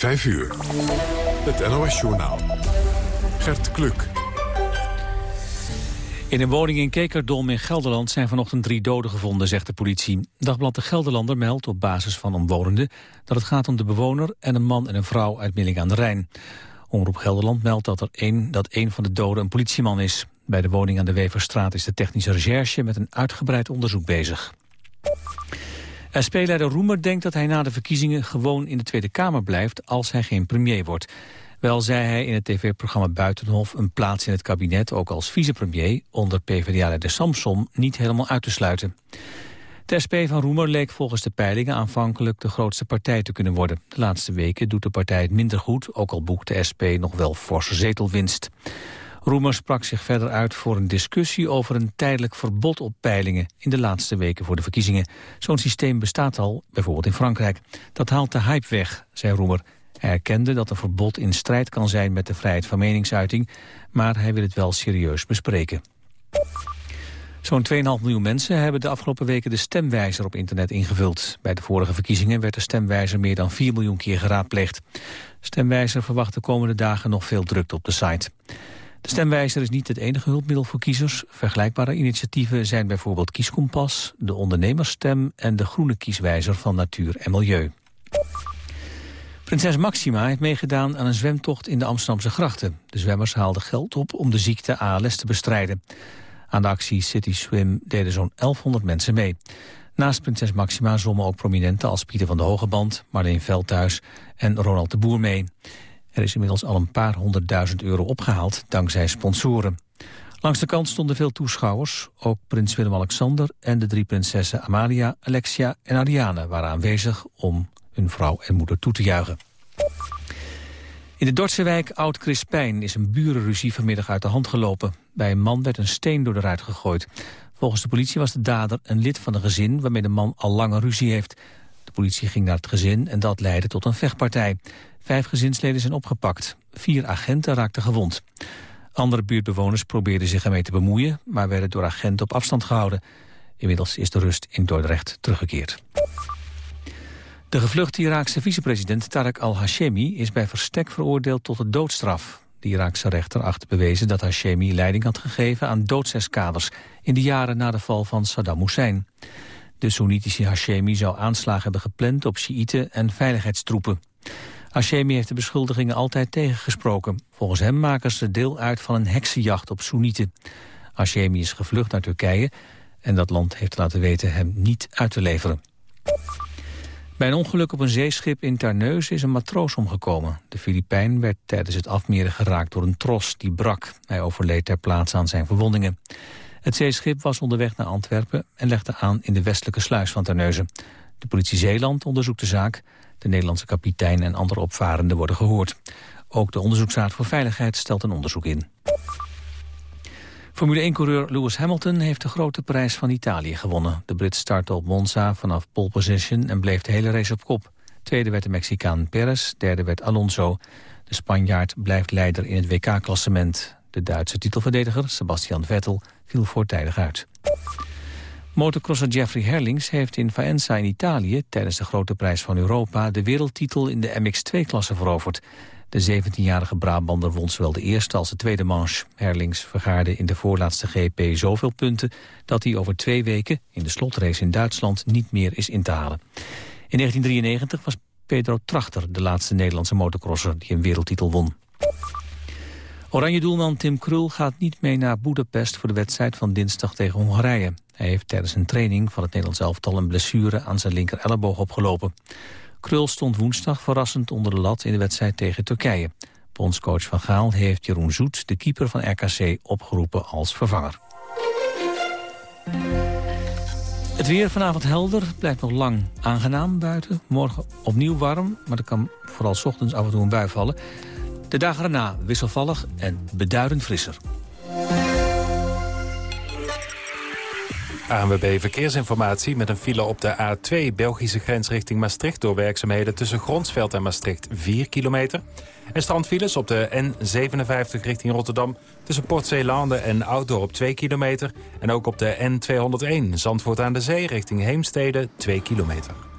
5 uur. Het NOS-journaal. Gert Kluk. In een woning in Kekerdom in Gelderland zijn vanochtend drie doden gevonden, zegt de politie. Dagblad de Gelderlander meldt op basis van omwonenden dat het gaat om de bewoner en een man en een vrouw uit Milling aan de Rijn. Omroep Gelderland meldt dat, er een, dat een van de doden een politieman is. Bij de woning aan de Weverstraat is de technische recherche met een uitgebreid onderzoek bezig. SP-leider Roemer denkt dat hij na de verkiezingen gewoon in de Tweede Kamer blijft als hij geen premier wordt. Wel zei hij in het tv-programma Buitenhof een plaats in het kabinet, ook als vicepremier, onder PvdA-leider Samson, niet helemaal uit te sluiten. De SP van Roemer leek volgens de peilingen aanvankelijk de grootste partij te kunnen worden. De laatste weken doet de partij het minder goed, ook al boekt de SP nog wel forse zetelwinst. Roemer sprak zich verder uit voor een discussie over een tijdelijk verbod op peilingen in de laatste weken voor de verkiezingen. Zo'n systeem bestaat al, bijvoorbeeld in Frankrijk. Dat haalt de hype weg, zei Roemer. Hij erkende dat een verbod in strijd kan zijn met de vrijheid van meningsuiting, maar hij wil het wel serieus bespreken. Zo'n 2,5 miljoen mensen hebben de afgelopen weken de stemwijzer op internet ingevuld. Bij de vorige verkiezingen werd de stemwijzer meer dan 4 miljoen keer geraadpleegd. Stemwijzer verwacht de komende dagen nog veel drukte op de site. De stemwijzer is niet het enige hulpmiddel voor kiezers. Vergelijkbare initiatieven zijn bijvoorbeeld Kieskompas, de ondernemersstem en de groene kieswijzer van Natuur en Milieu. Prinses Maxima heeft meegedaan aan een zwemtocht in de Amsterdamse grachten. De zwemmers haalden geld op om de ziekte ALS te bestrijden. Aan de actie City Swim deden zo'n 1100 mensen mee. Naast prinses Maxima zwommen ook prominenten als Pieter van de Hogeband, Marleen Veldhuis en Ronald de Boer mee. Er is inmiddels al een paar honderdduizend euro opgehaald dankzij sponsoren. Langs de kant stonden veel toeschouwers. Ook prins Willem-Alexander en de drie prinsessen Amalia, Alexia en Ariane waren aanwezig om hun vrouw en moeder toe te juichen. In de Dordtse wijk Oud-Crispijn is een burenruzie vanmiddag uit de hand gelopen. Bij een man werd een steen door de ruit gegooid. Volgens de politie was de dader een lid van een gezin waarmee de man al lange ruzie heeft. De politie ging naar het gezin en dat leidde tot een vechtpartij. Vijf gezinsleden zijn opgepakt. Vier agenten raakten gewond. Andere buurtbewoners probeerden zich ermee te bemoeien... maar werden door agenten op afstand gehouden. Inmiddels is de rust in Dordrecht teruggekeerd. De gevluchte Iraakse vicepresident Tarek al-Hashemi... is bij verstek veroordeeld tot de doodstraf. De Iraakse rechter acht bewezen dat Hashemi leiding had gegeven... aan doodseskaders in de jaren na de val van Saddam Hussein. De Soenitische Hashemi zou aanslagen hebben gepland op Sjiïten en veiligheidstroepen. Hashemi heeft de beschuldigingen altijd tegengesproken. Volgens hem maken ze deel uit van een heksenjacht op Soenieten. Hashemi is gevlucht naar Turkije en dat land heeft laten weten hem niet uit te leveren. Bij een ongeluk op een zeeschip in Terneuzen is een matroos omgekomen. De Filipijn werd tijdens het afmeren geraakt door een tros die brak. Hij overleed ter plaatse aan zijn verwondingen. Het zeeschip was onderweg naar Antwerpen en legde aan in de westelijke sluis van Terneuzen. De politie Zeeland onderzoekt de zaak. De Nederlandse kapitein en andere opvarenden worden gehoord. Ook de Onderzoeksraad voor Veiligheid stelt een onderzoek in. Formule 1-coureur Lewis Hamilton heeft de grote prijs van Italië gewonnen. De Brit startte op Monza vanaf pole position en bleef de hele race op kop. Tweede werd de Mexicaan Perez, derde werd Alonso. De Spanjaard blijft leider in het WK-klassement. De Duitse titelverdediger Sebastian Vettel viel voortijdig uit. Motocrosser Jeffrey Herlings heeft in Faenza in Italië... tijdens de Grote Prijs van Europa de wereldtitel in de MX2-klasse veroverd. De 17-jarige Brabander won zowel de eerste als de tweede manche. Herlings vergaarde in de voorlaatste GP zoveel punten... dat hij over twee weken in de slotrace in Duitsland niet meer is in te halen. In 1993 was Pedro Trachter de laatste Nederlandse motocrosser... die een wereldtitel won. Oranje doelman Tim Krul gaat niet mee naar Boedapest... voor de wedstrijd van dinsdag tegen Hongarije. Hij heeft tijdens een training van het Nederlands elftal... een blessure aan zijn linker elleboog opgelopen. Krul stond woensdag verrassend onder de lat in de wedstrijd tegen Turkije. Bondscoach Van Gaal heeft Jeroen Zoet, de keeper van RKC, opgeroepen als vervanger. Het weer vanavond helder, blijft nog lang aangenaam buiten. Morgen opnieuw warm, maar er kan vooral ochtends af en toe een bui vallen. De dagen erna wisselvallig en beduidend frisser. ANWB Verkeersinformatie met een file op de A2 Belgische grens richting Maastricht... door werkzaamheden tussen Gronsveld en Maastricht 4 kilometer. En strandfiles op de N57 richting Rotterdam... tussen Port Zeelande en Ouddorp 2 kilometer. En ook op de N201 Zandvoort aan de Zee richting Heemstede 2 kilometer.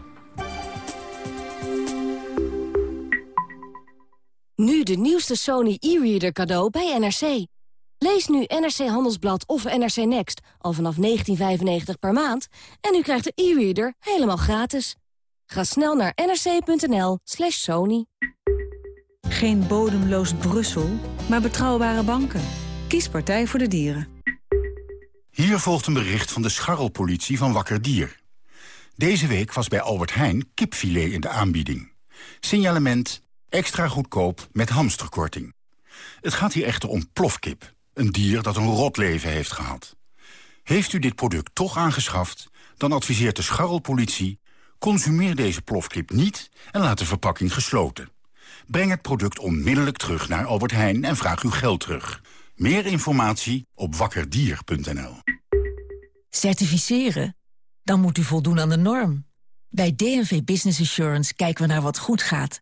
De nieuwste Sony e-reader cadeau bij NRC. Lees nu NRC Handelsblad of NRC Next al vanaf 19,95 per maand... en u krijgt de e-reader helemaal gratis. Ga snel naar nrc.nl slash sony. Geen bodemloos Brussel, maar betrouwbare banken. Kies Partij voor de Dieren. Hier volgt een bericht van de scharrelpolitie van Wakker Dier. Deze week was bij Albert Heijn kipfilet in de aanbieding. Signalement extra goedkoop met hamsterkorting. Het gaat hier echter om plofkip, een dier dat een rot leven heeft gehad. Heeft u dit product toch aangeschaft, dan adviseert de scharrelpolitie... consumeer deze plofkip niet en laat de verpakking gesloten. Breng het product onmiddellijk terug naar Albert Heijn en vraag uw geld terug. Meer informatie op wakkerdier.nl. Certificeren? Dan moet u voldoen aan de norm. Bij DNV Business Assurance kijken we naar wat goed gaat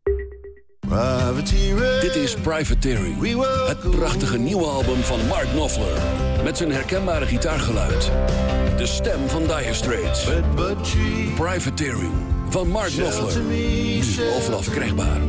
Dit is Privateering. Het prachtige nieuwe album van Mark Knopfler. Met zijn herkenbare gitaargeluid. De stem van Dire Straits. Privateering van Mark Knopfler. Nu overal verkrijgbaar.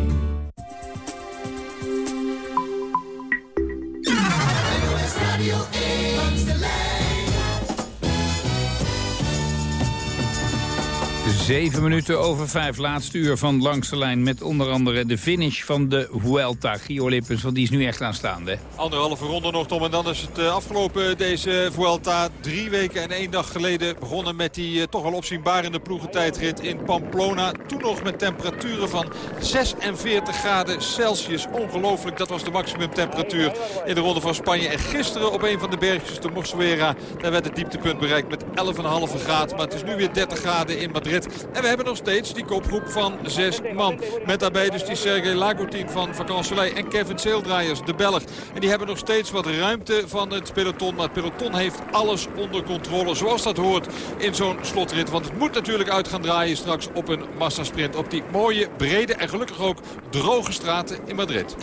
Zeven minuten over vijf, laatste uur van Langs de Lijn... met onder andere de finish van de Vuelta. Gio Lippens, want die is nu echt aanstaande. Anderhalve ronde nog, Tom. En dan is het eh, afgelopen, deze Vuelta. Drie weken en één dag geleden begonnen met die uh, toch wel opzienbarende ploegentijdrit in Pamplona. Toen nog met temperaturen van 46 graden Celsius. Ongelooflijk, dat was de maximumtemperatuur in de ronde van Spanje. En gisteren op een van de bergjes, de Morsuera, daar werd het dieptepunt bereikt met 11,5 graden. Maar het is nu weer 30 graden in Madrid. En we hebben nog steeds die kopgroep van zes man. Met daarbij dus die Sergej Lagotin van Vakanselij en Kevin Seeldraaiers, de Belg. En die hebben nog steeds wat ruimte van het peloton. Maar het peloton heeft alles onder controle. Zoals dat hoort in zo'n slotrit. Want het moet natuurlijk uit gaan draaien straks op een massasprint. Op die mooie, brede en gelukkig ook droge straten in Madrid.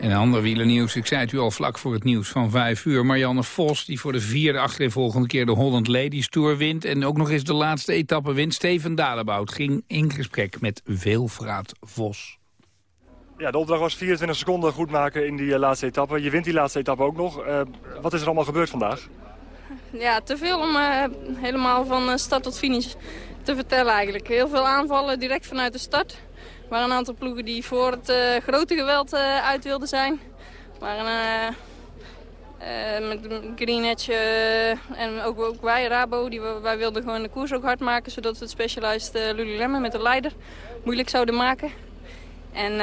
En ander wielernieuws, ik zei het u al vlak voor het nieuws van vijf uur. Marianne Vos, die voor de vierde achtereenvolgende keer de Holland Ladies Tour wint... en ook nog eens de laatste etappe wint. Steven Dalebout ging in gesprek met Veelvraat Vos. Ja, de opdracht was 24 seconden goed maken in die uh, laatste etappe. Je wint die laatste etappe ook nog. Uh, wat is er allemaal gebeurd vandaag? Ja, te veel om uh, helemaal van start tot finish te vertellen eigenlijk. Heel veel aanvallen direct vanuit de start. Waren een aantal ploegen die voor het uh, grote geweld uh, uit wilden zijn. Maar uh, met Green Edge en ook, ook, wij, Rabo, die, wij wilden gewoon de koers ook hard maken. Zodat we het Specialized Lululemon met de leider moeilijk zouden maken. En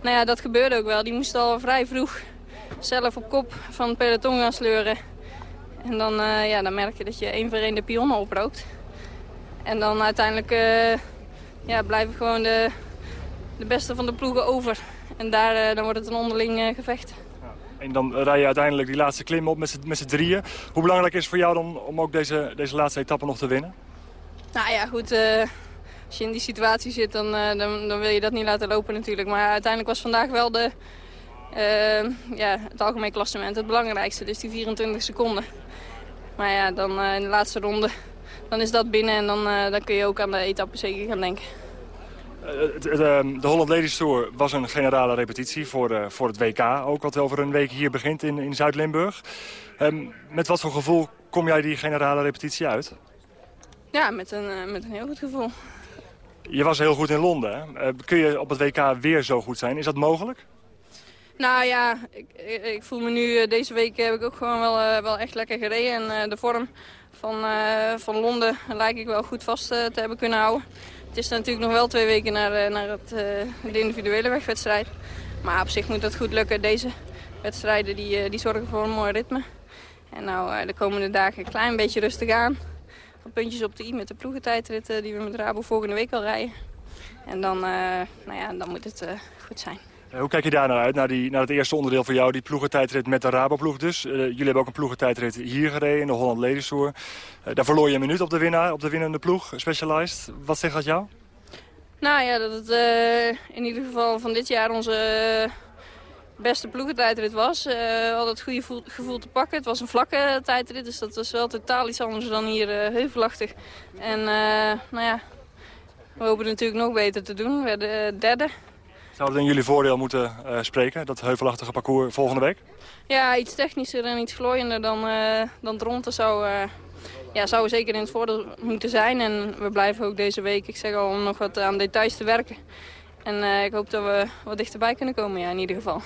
nou ja, dat gebeurde ook wel. Die moest al vrij vroeg zelf op kop van het peloton gaan sleuren. En dan, ja, dan merk je dat je één voor één de pionnen oprookt. En dan uiteindelijk ja, blijven gewoon de, de beste van de ploegen over. En daar, dan wordt het een onderling gevecht. Ja, en dan rij je uiteindelijk die laatste klim op met z'n drieën. Hoe belangrijk is het voor jou dan om ook deze, deze laatste etappe nog te winnen? Nou ja, goed. Uh, als je in die situatie zit, dan, uh, dan, dan, wil je dat niet laten lopen natuurlijk. Maar uiteindelijk was vandaag wel de, uh, ja, het algemeen klassement het belangrijkste. Dus die 24 seconden. Maar ja, dan in de laatste ronde dan is dat binnen en dan, dan kun je ook aan de etappe zeker gaan denken. Ehm, de Holland Ladies Tour was een generale repetitie voor, uh, voor het WK. Ook wat over een week hier begint in, in Zuid-Limburg. Um, met wat voor gevoel kom jij die generale repetitie uit? Ja, met een, uh, met een heel goed gevoel. Je was heel goed in Londen. Uh, kun je op het WK weer zo goed zijn? Is dat mogelijk? Nou ja, ik, ik voel me nu, deze week heb ik ook gewoon wel, wel echt lekker gereden. En de vorm van, van Londen lijkt ik wel goed vast te hebben kunnen houden. Het is natuurlijk nog wel twee weken naar, naar het, uh, de individuele wegwedstrijd. Maar op zich moet dat goed lukken. Deze wedstrijden die, uh, die zorgen voor een mooi ritme. En nou de komende dagen een klein beetje rustig aan. Wat puntjes op de i met de ploegentijdrit die we met Rabo volgende week al rijden. En dan, nou ja, dan moet het goed zijn. Hoe kijk je daar naar uit, naar, die, naar het eerste onderdeel voor jou, die ploegentijdrit met de Rabo-ploeg dus? Uh, jullie hebben ook een ploegentijdrit hier gereden, in de Holland Ladies Tour. Uh, daar verloor je een minuut op de winnaar, op de winnende ploeg, Specialized. Wat zegt dat jou? Nou ja, dat het uh, in ieder geval van dit jaar onze uh, beste ploegentijdrit was. Uh, hadden het goede gevoel, te pakken. Het was een vlakke tijdrit, dus dat was wel totaal iets anders dan hier heuvelachtig. En nou ja, we hopen natuurlijk nog beter te doen. We werden derde. Zou het in jullie voordeel moeten spreken, dat heuvelachtige parcours volgende week? Ja, iets technischer en iets glooiender dan, dan het ronde zou ja, zou zeker in het voordeel moeten zijn. En we blijven ook deze week, ik zeg al, om nog wat aan details te werken. En uh, ik hoop dat we wat dichterbij kunnen komen, ja, in ieder geval.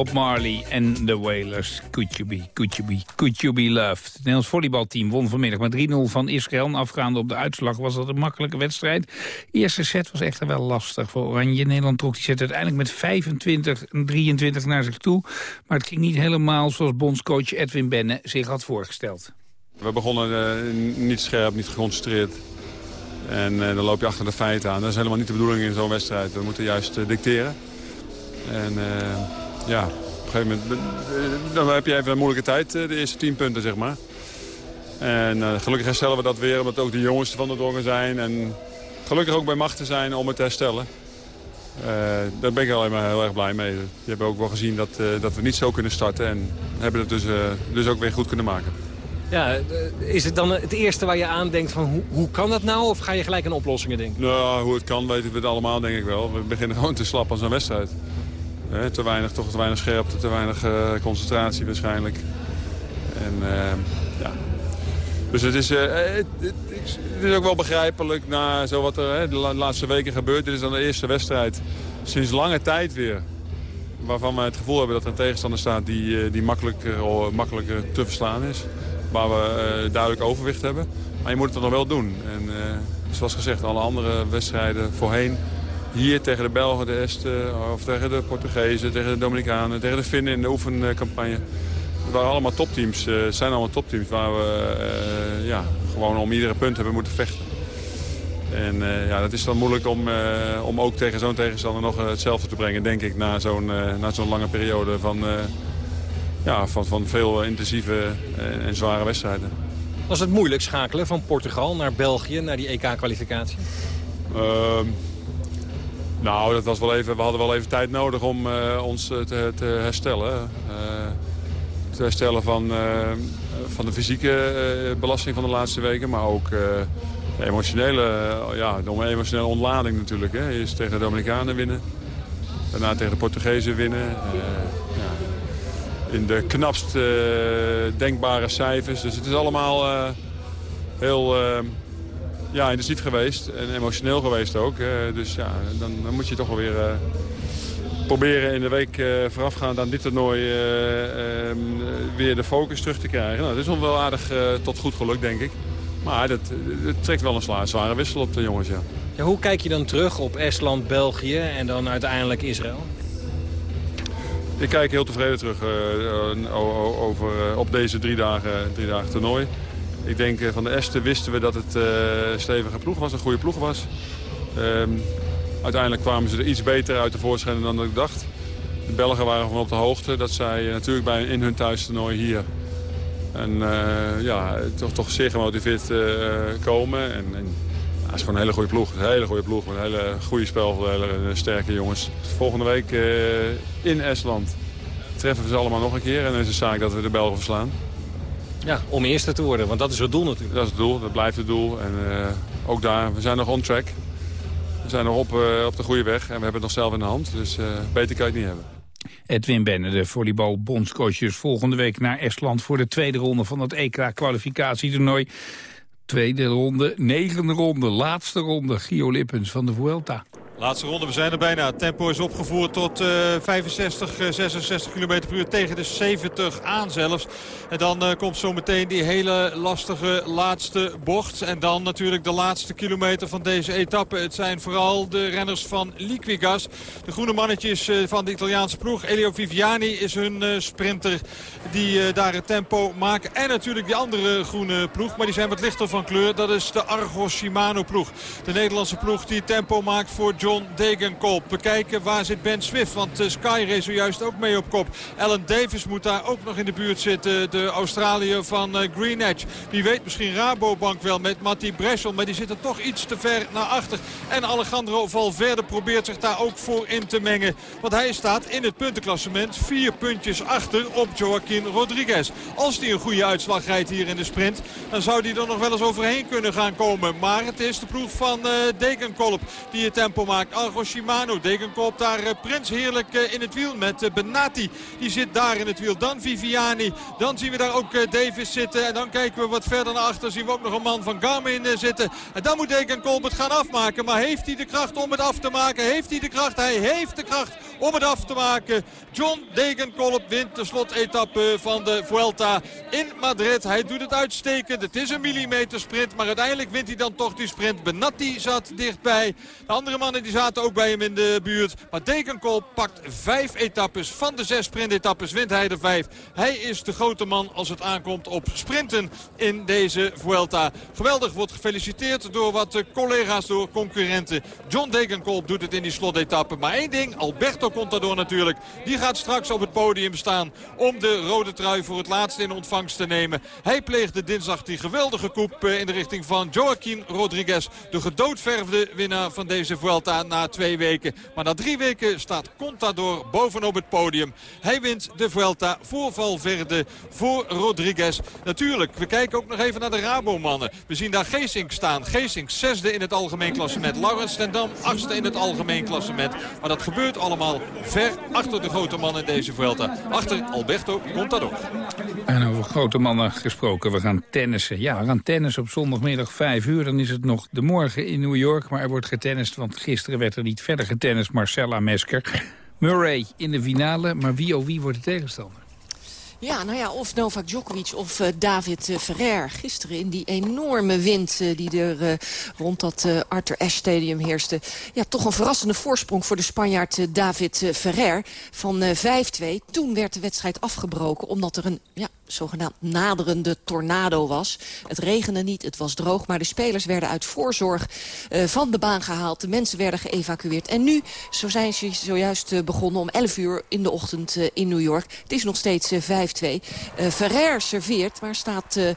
Bob Marley en de Wailers. Could you be, could you be, could you be loved. Het Nederlands volleybalteam won vanmiddag met 3-0 van Israël. Afgaande op de uitslag was dat een makkelijke wedstrijd. De eerste set was echter wel lastig voor Oranje. Nederland trok die set uiteindelijk met 25-23 naar zich toe. Maar het ging niet helemaal zoals bondscoach Edwin Benne zich had voorgesteld. We begonnen uh, niet scherp, niet geconcentreerd. En uh, dan loop je achter de feiten aan. Dat is helemaal niet de bedoeling in zo'n wedstrijd. We moeten juist uh, dicteren. En ja, op een gegeven moment eh, dan heb je even een moeilijke tijd, eh, de eerste tien punten, zeg maar. En uh, gelukkig herstellen we dat weer, omdat ook de jongens van de drongen zijn. En gelukkig ook bij macht te zijn om het te herstellen. Uh, daar ben ik alleen maar heel erg blij mee. Je hebt ook wel gezien dat, uh, dat we niet zo kunnen starten. En hebben het dus, dus ook weer goed kunnen maken. Ja, is het dan het eerste waar je aan denkt van hoe, hoe kan dat nou? Of ga je gelijk aan oplossingen denken? Nou, hoe het kan weten we het allemaal denk ik wel. We beginnen gewoon te slap als een wedstrijd. Te weinig, toch te weinig scherpte, te weinig concentratie waarschijnlijk. En ja, dus het is, het, het, het, is ook wel begrijpelijk na zo wat er de laatste weken gebeurt. Dit is dan de eerste wedstrijd sinds lange tijd weer. Waarvan we het gevoel hebben dat er een tegenstander staat die, die makkelijker, makkelijker te verslaan is. Waar we duidelijk overwicht hebben. Maar je moet het dan wel doen. En zoals gezegd, alle andere wedstrijden voorheen... hier tegen de Belgen, de Esten, of tegen de Portugezen, tegen de Dominicanen... tegen de Finnen in de oefencampagne. Het waren allemaal topteams, uh, zijn allemaal topteams waar we uh, ja, gewoon om iedere punt hebben moeten vechten. En uh, ja, dat is dan moeilijk om, om ook tegen zo'n tegenstander nog hetzelfde te brengen, denk ik, na zo'n na zo'n lange periode van, ja, van, van veel intensieve en zware wedstrijden. Was het moeilijk schakelen van Portugal naar België, naar die EK-kwalificatie? Nou, dat was wel even, we hadden wel even tijd nodig om uh, ons te, te herstellen. Uh, te herstellen van, van de fysieke belasting van de laatste weken, maar ook de emotionele, ja, de emotionele ontlading natuurlijk. Hè. Eerst tegen de Dominicanen winnen, daarna tegen de Portugezen winnen. Ja, in de knapst denkbare cijfers. Dus het is allemaal heel ja, intensief geweest en emotioneel geweest ook. dus ja, dan, dan, moet je toch wel weer proberen in de week voorafgaand aan dit toernooi ehm, weer de focus terug te krijgen. Nou, dat is wel aardig tot goed geluk, denk ik. Maar het, trekt wel een zware wissel op de jongens, ja. ja. Hoe kijk je dan terug op Estland, België en dan uiteindelijk Israël? Ik kijk heel tevreden terug uh, over, uh, op deze drie dagen, drie dagen toernooi. Ik denk van de Esten wisten we dat het een stevige ploeg was, een goede ploeg was. Um, uiteindelijk kwamen ze er iets beter uit de voorschijn dan ik dacht. De Belgen waren van op de hoogte dat zij natuurlijk bij, in hun thuistoernooi hier... En ja, toch, toch zeer gemotiveerd komen. En, en het is gewoon een hele goede ploeg. Een hele goede ploeg met een hele goede spel. Hele sterke jongens. Volgende week in Estland treffen we ze allemaal nog een keer. En dan is het zaak dat we de Belgen verslaan. Ja, om eerste te worden. Want dat is het doel natuurlijk. Dat is het doel. Dat blijft het doel. En uh, ook daar, we zijn nog on track. We zijn nog op, uh, op de goede weg. En we hebben het nog zelf in de hand. Dus beter kan je het niet hebben. Edwin Benne, de volleybalbondscoach, volgende week naar Estland... voor de tweede ronde van het EK-kwalificatietoernooi. Tweede ronde, negende ronde, laatste ronde. Gio Lippens van de Vuelta. Laatste ronde, we zijn er bijna. tempo is opgevoerd tot uh, 65, 66 km per uur tegen de 70 aan zelfs. En dan uh, komt zo meteen die hele lastige laatste bocht. En dan natuurlijk de laatste kilometer van deze etappe. Het zijn vooral de renners van Liquigas. De groene mannetjes uh, van de Italiaanse ploeg. Elio Viviani is hun uh, sprinter die daar het tempo maken. En natuurlijk die andere groene ploeg. Maar die zijn wat lichter van kleur. Dat is de Argos Shimano ploeg. De Nederlandse ploeg die tempo maakt voor John John. Bekijken waar zit Ben Swift. Want uh, Sky race zojuist ook mee op kop. Alan Davis moet daar ook nog in de buurt zitten. De Australiër van uh, Green Edge. Wie weet misschien Rabobank wel met Matti Breschel. Maar die zit er toch iets te ver naar achter. En Alejandro Valverde probeert zich daar ook voor in te mengen. Want hij staat in het puntenklassement vier puntjes achter op Joaquin Rodriguez. Als hij een goede uitslag rijdt hier in de sprint. Dan zou hij er nog wel eens overheen kunnen gaan komen. Maar het is de ploeg van uh, Degenkolb die het tempo maakt maakt Argo Shimano. Degenkop daar eh, Prins heerlijk eh, in het wiel met eh, Benati. Die zit daar in het wiel. Dan Viviani. Dan zien we daar ook Davis zitten. En dan kijken we wat verder naar achter. Zien we ook nog een man van Garmin zitten. En dan moet Degenkop het gaan afmaken. Maar heeft hij de kracht om het af te maken? Heeft hij de kracht? Hij heeft de kracht om het af te maken. John Degenkolb wint de slotetappe van de Vuelta in Madrid. Hij doet het uitstekend. Het is een millimeter sprint. Maar uiteindelijk wint hij dan toch die sprint. Benatti zat dichtbij. De andere mannen die zaten ook bij hem in de buurt. Maar Degenkolb pakt vijf etappes. Van de zes sprintetappes wint hij er vijf. Hij is de grote man als het aankomt op sprinten in deze Vuelta. Geweldig wordt gefeliciteerd door wat collega's, door concurrenten. John Degenkolb doet het in die slotetappe. Maar één ding, Alberto Contador natuurlijk. Die gaat straks op het podium staan om de rode trui voor het laatst in ontvangst te nemen. Hij pleegde dinsdag die geweldige koep eh, in de richting van Joaquin Rodriguez. De gedoodverfde winnaar van deze Vuelta na twee weken. Maar na drie weken staat Contador bovenop het podium. Hij wint de Vuelta voor Valverde, voor Rodriguez. Natuurlijk, we kijken ook nog even naar de Rabomannen. We zien daar Geesink staan. Geesink zesde in het algemeen klassement. Laurens Stendam achtste in het algemeen klassement. Maar dat gebeurt allemaal al ver achter de grote man in deze Vuelta. Achter Alberto Contador. En over grote mannen gesproken, we gaan tennissen. Ja, we gaan tennissen op zondagmiddag 5 uur. Dan is het nog de morgen in New York, maar er wordt getennist... want gisteren werd er niet verder getennist, Marcella Mesker. Murray in de finale, maar wie of wie wordt de tegenstander? Ja, nou ja, of Novak Djokovic of uh, David uh, Ferrer. Gisteren in die enorme wind uh, die er rond dat Arthur Ashe Stadium heerste. Ja, toch een verrassende voorsprong voor de Spanjaard David Ferrer van 5-2. Toen werd de wedstrijd afgebroken omdat er een ja, zogenaamd naderende tornado was. Het regende niet, het was droog, maar de spelers werden uit voorzorg van de baan gehaald. De mensen werden geëvacueerd. En nu, zo zijn ze zojuist begonnen om 11 uur in de ochtend in New York. Het is nog steeds 5 5-2. Uh, Ferrer serveert, maar staat uh,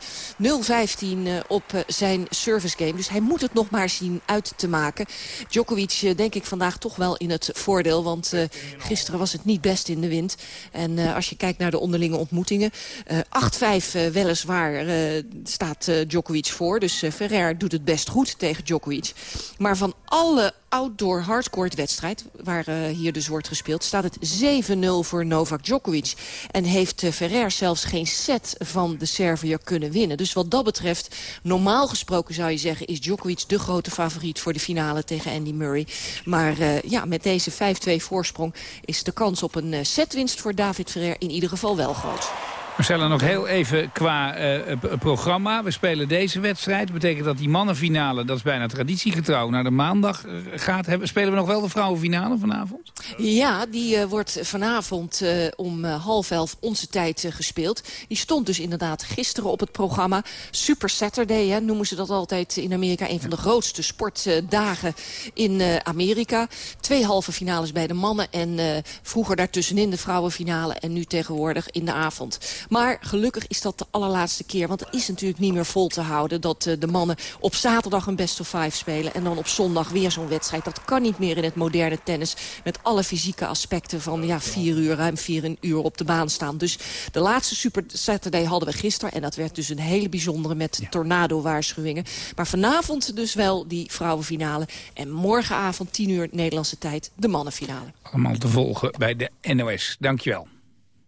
0-15 uh, op zijn service game. Dus hij moet het nog maar zien uit te maken. Djokovic denk ik vandaag toch wel in het voordeel. Want gisteren was het niet best in de wind. En als je kijkt naar de onderlinge ontmoetingen. 8-5 weliswaar staat Djokovic voor. Dus Ferrer doet het best goed tegen Djokovic. Maar van alle outdoor hardcourt wedstrijd, waar hier dus wordt gespeeld... staat het 7-0 voor Novak Djokovic. En heeft Ferrer zelfs geen set van de Serviër kunnen winnen. Dus wat dat betreft, normaal gesproken zou je zeggen... is Djokovic de grote favoriet voor de finale tegen Andy Murray. Maar ja, met deze 5-2 voorsprong is de kans op een setwinst voor David Ferrer in ieder geval wel groot. Marcella, nog heel even qua uh, programma. We spelen deze wedstrijd. Dat betekent dat die mannenfinale, dat is bijna traditiegetrouw, naar de maandag uh, gaat. Hebben, spelen we nog wel de vrouwenfinale vanavond? Ja, die uh, wordt vanavond om half elf onze tijd gespeeld. Die stond dus inderdaad gisteren op het programma. Super Saturday, hè, noemen ze dat altijd in Amerika. Een van de grootste sportdagen in Amerika. Twee halve finales bij de mannen en vroeger daartussenin de vrouwenfinale. En nu tegenwoordig in de avond. Maar gelukkig is dat de allerlaatste keer. Want het is natuurlijk niet meer vol te houden... dat uh, de mannen op zaterdag een best of five spelen... en dan op zondag weer zo'n wedstrijd. Dat kan niet meer in het moderne tennis... met alle fysieke aspecten van ja, vier uur, ruim vier uur op de baan staan. Dus de laatste Super Saturday hadden we gisteren. En dat werd dus een hele bijzondere met ja. tornado-waarschuwingen. Maar vanavond dus wel die vrouwenfinale. En morgenavond, 10 uur Nederlandse tijd, de mannenfinale. Allemaal te volgen bij de NOS. Dankjewel.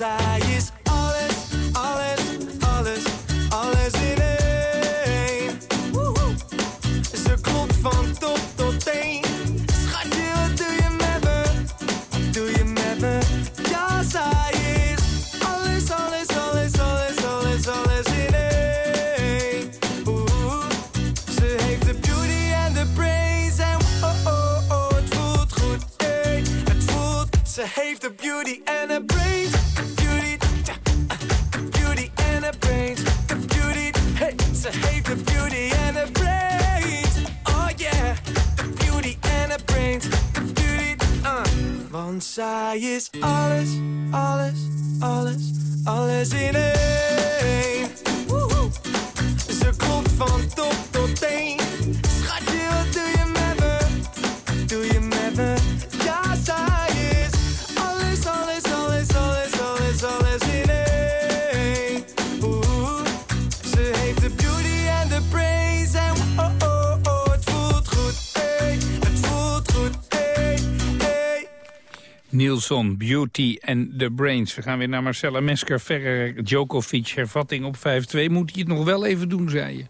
Want Is alles, alles, alles, alles in één. Nielsen, Beauty en The Brains. We gaan weer naar Marcella Mesker, Ferrer, Djokovic, hervatting op 5-2. Moet hij het nog wel even doen, zei je?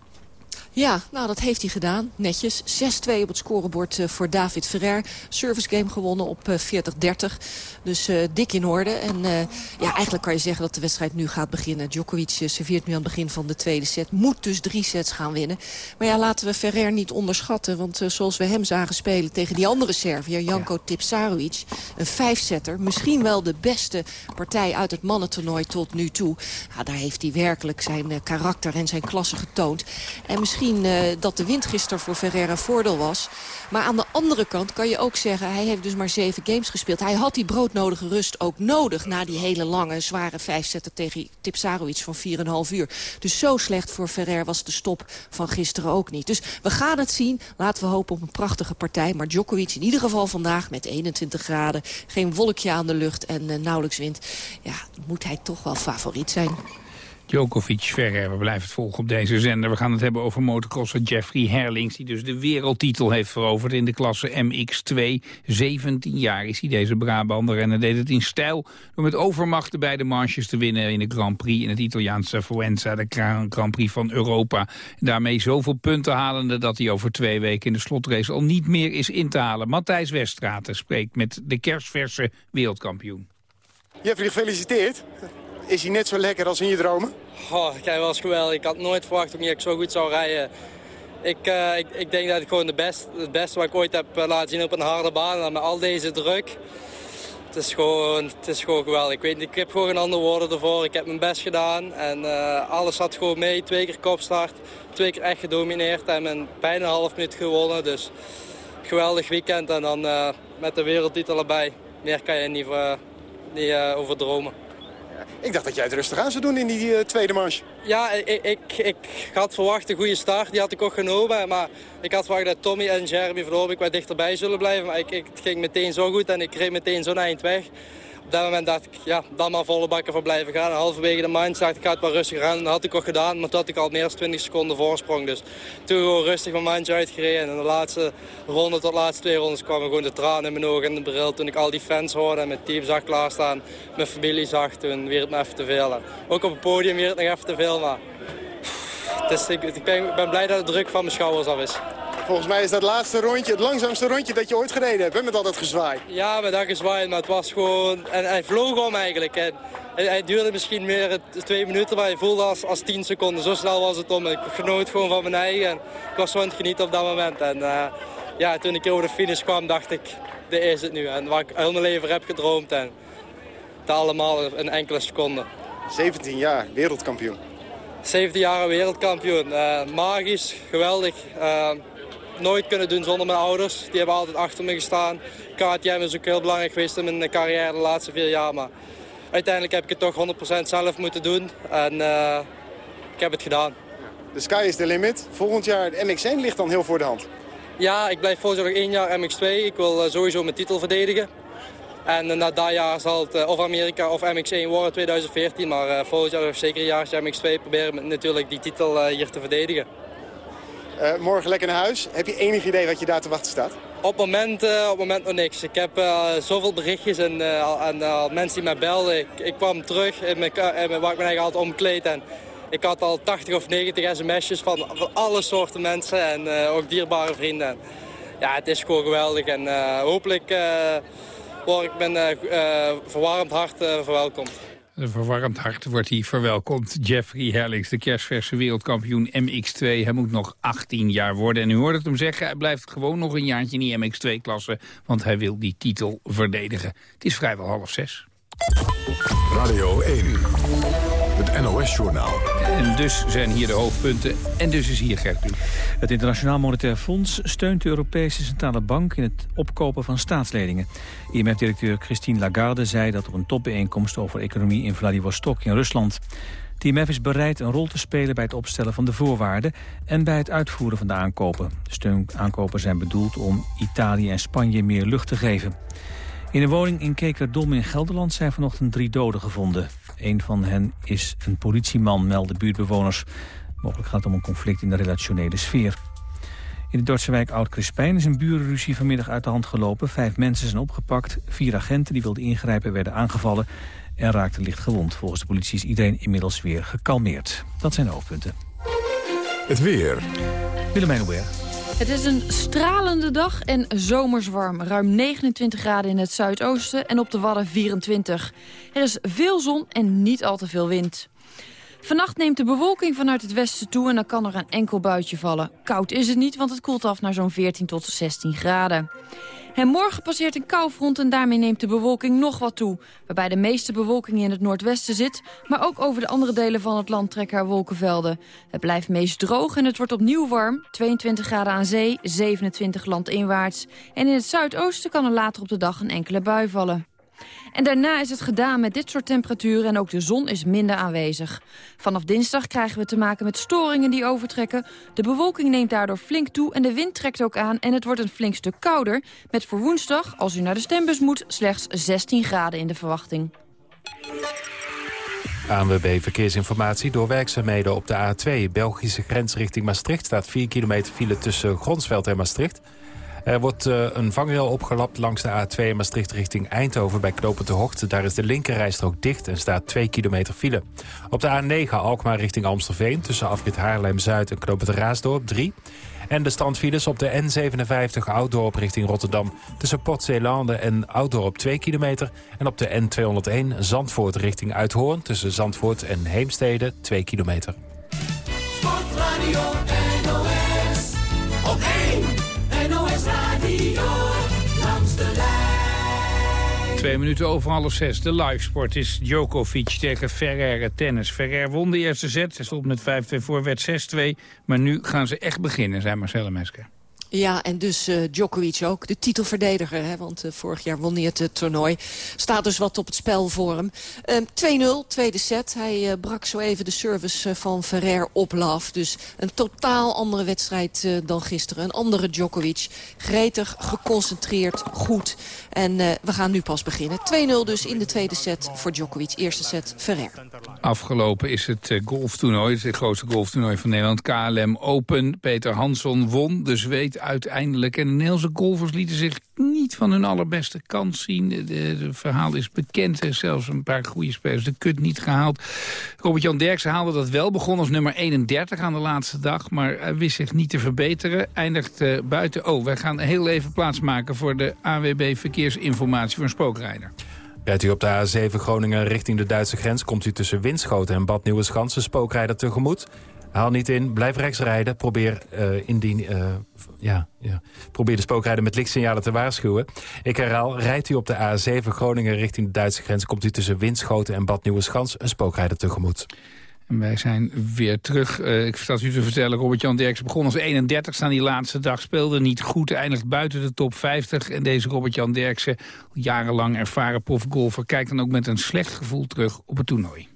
Ja, nou dat heeft hij gedaan. Netjes. 6-2 op het scorebord eh, voor David Ferrer. Service game gewonnen op eh, 40-30. Dus eh, dik in orde. En eh, ja, eigenlijk kan je zeggen dat de wedstrijd nu gaat beginnen. Djokovic eh, serveert nu aan het begin van de tweede set. Moet dus drie sets gaan winnen. Maar ja, laten we Ferrer niet onderschatten. Want eh, zoals we hem zagen spelen tegen die andere Serviër, Janko Tipsarovic. Een vijfsetter. Misschien wel de beste partij uit het mannentoernooi tot nu toe. Ja, daar heeft hij werkelijk zijn eh, karakter en zijn klasse getoond. En misschien eh, dat de wind gisteren voor Ferrer een voordeel was. Maar aan de andere kant kan je ook zeggen... hij heeft dus maar zeven games gespeeld. Hij had die broodnodige rust ook nodig... na die hele lange, zware vijfzetter tegen Tipsarovic van 4,5 uur. Dus zo slecht voor Ferrer was de stop van gisteren ook niet. Dus we gaan het zien. Laten we hopen op een prachtige partij. Maar Djokovic in ieder geval vandaag met 21 graden. Geen wolkje aan de lucht en eh, nauwelijks wind. Ja, moet hij toch wel favoriet zijn. Djokovic Ferrer, we blijven het volgen op deze zender. We gaan het hebben over motocrosser Jeffrey Herlings... die dus de wereldtitel heeft veroverd in de klasse MX2. 17 jaar is hij deze Brabander en hij deed het in stijl... door met overmacht de beide manches te winnen in de Grand Prix... in het Italiaanse Fuenza, de Grand Prix van Europa. Daarmee zoveel punten halende dat hij over twee weken... in de slotrace al niet meer is in te halen. Matthijs Weststraten spreekt met de kerstverse wereldkampioen. Jeffrey, gefeliciteerd. Is hij net zo lekker als in je dromen? Oh, kijk, was geweldig. Ik had nooit verwacht dat ik zo goed zou rijden. Ik, uh, ik, ik, denk dat ik gewoon de best, het beste wat ik ooit heb uh, laten zien op een harde baan. Met al deze druk. Het is, gewoon, het is gewoon geweldig. Ik, weet, ik heb gewoon geen andere woorden ervoor. Ik heb mijn best gedaan. En uh, alles zat gewoon mee. Twee keer kopstart. Twee keer echt gedomineerd. En een bijna een half minuut gewonnen. Dus geweldig weekend. En dan met de wereldtitel erbij. Meer kan je niet, niet over dromen. Ik dacht dat jij het rustig aan zou doen in die uh, tweede manche. Ja, ik, ik, ik, had verwacht een goede start. Die had ik ook genomen. Maar ik had verwacht dat Tommy en Jeremy ik wat dichterbij zullen blijven. Maar ik, ik, het ging meteen zo goed en ik reed meteen zo'n eind weg. Op dat moment dacht ik, ja, dan maar volle bakken voor blijven gaan. Halverwege de manche dacht ik, ga het maar rustig aan. Dat had ik ook gedaan, maar toen had ik al meer dan 20 seconden voorsprong. Dus toen gewoon rustig mijn mandje uitgereden. En in de laatste ronde tot de laatste twee rondes kwamen gewoon de tranen in mijn ogen en de bril. Toen ik al die fans hoorde en mijn team zag klaarstaan, mijn familie zag, toen weer het me even te veel. Ook op het podium weer het nog even te veel, maar... Ik, ben, ben blij dat de druk van mijn schouders af is. Volgens mij is dat laatste rondje het langzaamste rondje dat je ooit gereden hebt, hè, met al dat gezwaai. Ja, met dat gezwaai, maar het was gewoon... En hij vloog om eigenlijk. En hij duurde misschien meer twee minuten, maar hij voelde als, als tien seconden. Zo snel was het om. Ik genoot gewoon van mijn eigen. En ik was zo aan het genieten op dat moment. En uh, ja, toen ik over de finish kwam, dacht ik, dit is het nu. En wat ik heel mijn leven heb gedroomd. En het allemaal in enkele seconden. 17 jaar, wereldkampioen. 17 jaar wereldkampioen. Uh, magisch, geweldig. Uh, nooit kunnen doen zonder mijn ouders. Die hebben altijd achter me gestaan. KTM is ook heel belangrijk geweest in mijn carrière de laatste vier jaar. Maar uiteindelijk heb ik het toch 100% zelf moeten doen. En uh, ik heb het gedaan. De sky is the limit. Volgend jaar de MX1 ligt dan heel voor de hand. Ja, ik blijf volgend jaar nog één jaar MX2. Ik wil uh, sowieso mijn titel verdedigen. En uh, na dat jaar zal het of Amerika of MX1 worden 2014. Maar volgend jaar nog zeker een jaartje MX2 proberen natuurlijk die titel hier te verdedigen. Uh, morgen lekker naar huis. Heb je enig idee wat je daar te wachten staat? Op het moment, uh, op moment nog niks. Ik heb uh, zoveel berichtjes en, en mensen die mij belden. Ik, ik kwam terug in mijn, mijn, waar ik me eigenlijk altijd omkleed. En ik had al 80 of 90 sms'jes van, van alle soorten mensen en ook dierbare vrienden. En, ja, het is gewoon geweldig en hopelijk word ik met verwarmd hart verwelkomd. Een verwarmd hart wordt hij verwelkomd. Jeffrey Herlings, de kerstverse wereldkampioen MX2. Hij moet nog 18 jaar worden. En u hoort het hem zeggen, hij blijft gewoon nog een jaartje in die MX2-klasse. Want hij wil die titel verdedigen. Het is vrijwel half zes. Radio 1, Het NOS-journaal. En dus zijn hier de hoofdpunten. En dus is hier Gert Het Internationaal Monetair Fonds steunt de Europese Centrale Bank... in het opkopen van staatsleningen. IMF-directeur Christine Lagarde zei dat op een topbijeenkomst... over economie in Vladivostok in Rusland. Het IMF is bereid een rol te spelen bij het opstellen van de voorwaarden... en bij het uitvoeren van de aankopen. De steunaankopen zijn bedoeld om Italië en Spanje meer lucht te geven. In een woning in Kekerdom in Gelderland zijn vanochtend drie doden gevonden. Een van hen is een politieman, melden buurtbewoners. Mogelijk gaat het om een conflict in de relationele sfeer. In de Duitse wijk Oud-Crispijn is een burenruzie vanmiddag uit de hand gelopen. Vijf mensen zijn opgepakt. Vier agenten die wilden ingrijpen werden aangevallen en raakten licht gewond. Volgens de politie is iedereen inmiddels weer gekalmeerd. Dat zijn de hoofdpunten. Het weer. Willemijn Hubert. Het is een stralende dag en zomers warm. Ruim 29 graden in het zuidoosten en op de Wadden 24. Er is veel zon en niet al te veel wind. Vannacht neemt de bewolking vanuit het westen toe en dan kan er een enkel buitje vallen. Koud is het niet, want het koelt af naar zo'n 14 tot 16 graden. En morgen passeert een koufront en daarmee neemt de bewolking nog wat toe. Waarbij de meeste bewolking in het noordwesten zit. Maar ook over de andere delen van het land trekken er wolkenvelden. Het blijft meest droog en het wordt opnieuw warm. 22 graden aan zee, 27 landinwaarts. En in het zuidoosten kan er later op de dag een enkele bui vallen. En daarna is het gedaan met dit soort temperaturen en ook de zon is minder aanwezig. Vanaf dinsdag krijgen we te maken met storingen die overtrekken. De bewolking neemt daardoor flink toe en de wind trekt ook aan... en het wordt een flink stuk kouder, met voor woensdag, als u naar de stembus moet... slechts 16 graden in de verwachting. ANWB Verkeersinformatie. Door werkzaamheden op de A2 Belgische grens richting Maastricht... staat 4 kilometer file tussen Gronsveld en Maastricht. Er wordt uh, een vangrail opgelapt langs de A2 Maastricht richting Eindhoven bij Knopen de Hoogte. Daar is de linkerrijstrook dicht en staat 2 kilometer file. Op de A9 Alkmaar richting Amstelveen tussen afrit Haarlem-Zuid en Knopen de Raasdorp 3. En de strandfiles op de N57 Ouddorp richting Rotterdam... tussen Port Zeelande en Ouddorp 2 kilometer. En op de N201 Zandvoort richting Uithoorn... tussen Zandvoort en Heemstede 2 kilometer. Sportradio Twee minuten over half zes. De livesport is Djokovic tegen Ferrer tennis. Ferrer won de eerste set. Hij stond met 5-2 voor, werd 6-2. Maar nu gaan ze echt beginnen, zei Marcella Mesker. Ja, en dus uh, Djokovic ook, de titelverdediger. Hè, want uh, vorig jaar won hij het uh, toernooi. Staat dus wat op het spel voor hem. 2-0, tweede set. Hij brak zo even de service van Ferrer op laf. Dus een totaal andere wedstrijd dan gisteren. Een andere Djokovic. Gretig, geconcentreerd, goed. En we gaan nu pas beginnen. 2-0 dus in de tweede set voor Djokovic. Eerste set Ferrer. Afgelopen is het golftoernooi. Het, het grootste golftoernooi van Nederland. KLM Open. Peter Hansson won de Zweed uiteindelijk. En de Nederlandse golfers lieten zich niet van hun allerbeste kant zien. Het verhaal is bekend. Zelfs een paar goede spelers de kut niet gehaald. Robert-Jan Derksen haalde dat wel. Begon als nummer 31 aan de laatste dag. Maar wist zich niet te verbeteren. Eindigt uh, buiten. Oh, wij gaan heel even plaatsmaken voor de AWB Verkeersinformatie voor een spookrijder. Rijdt u op de A7 Groningen richting de Duitse grens... komt u tussen Winschoten en Bad Nieuweschans een spookrijder tegemoet. Haal niet in, blijf rechts rijden. Probeer, uh, indien, uh, ja, ja. Probeer de spookrijder met lichtsignalen te waarschuwen. Ik herhaal, rijdt u op de A7 Groningen richting de Duitse grens... komt u tussen Winschoten en Bad Nieuweschans een spookrijder tegemoet. En wij zijn weer terug. Uh, ik vertel u te vertellen, Robert-Jan Derksen begon als 31 staan die laatste dag. Speelde niet goed, eindigt buiten de top 50. En deze Robert-Jan Derksen, jarenlang ervaren profgolfer... kijkt dan ook met een slecht gevoel terug op het toernooi.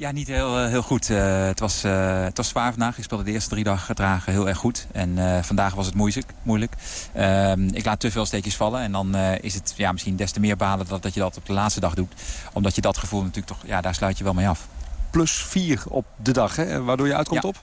Ja, niet heel, eh, heel goed. Uh, het, was, uh, het was zwaar vandaag. Ik speelde de eerste drie dagen heel erg goed. En vandaag was het moeilijk. moeilijk. Ehm, ik laat te veel steekjes vallen. En dan is het ja, misschien des te meer balen dat, dat je dat op de laatste dag doet. Omdat je dat gevoel natuurlijk toch, ja, daar sluit je wel mee af plus 4 op de dag, hè? waardoor je uitkomt op?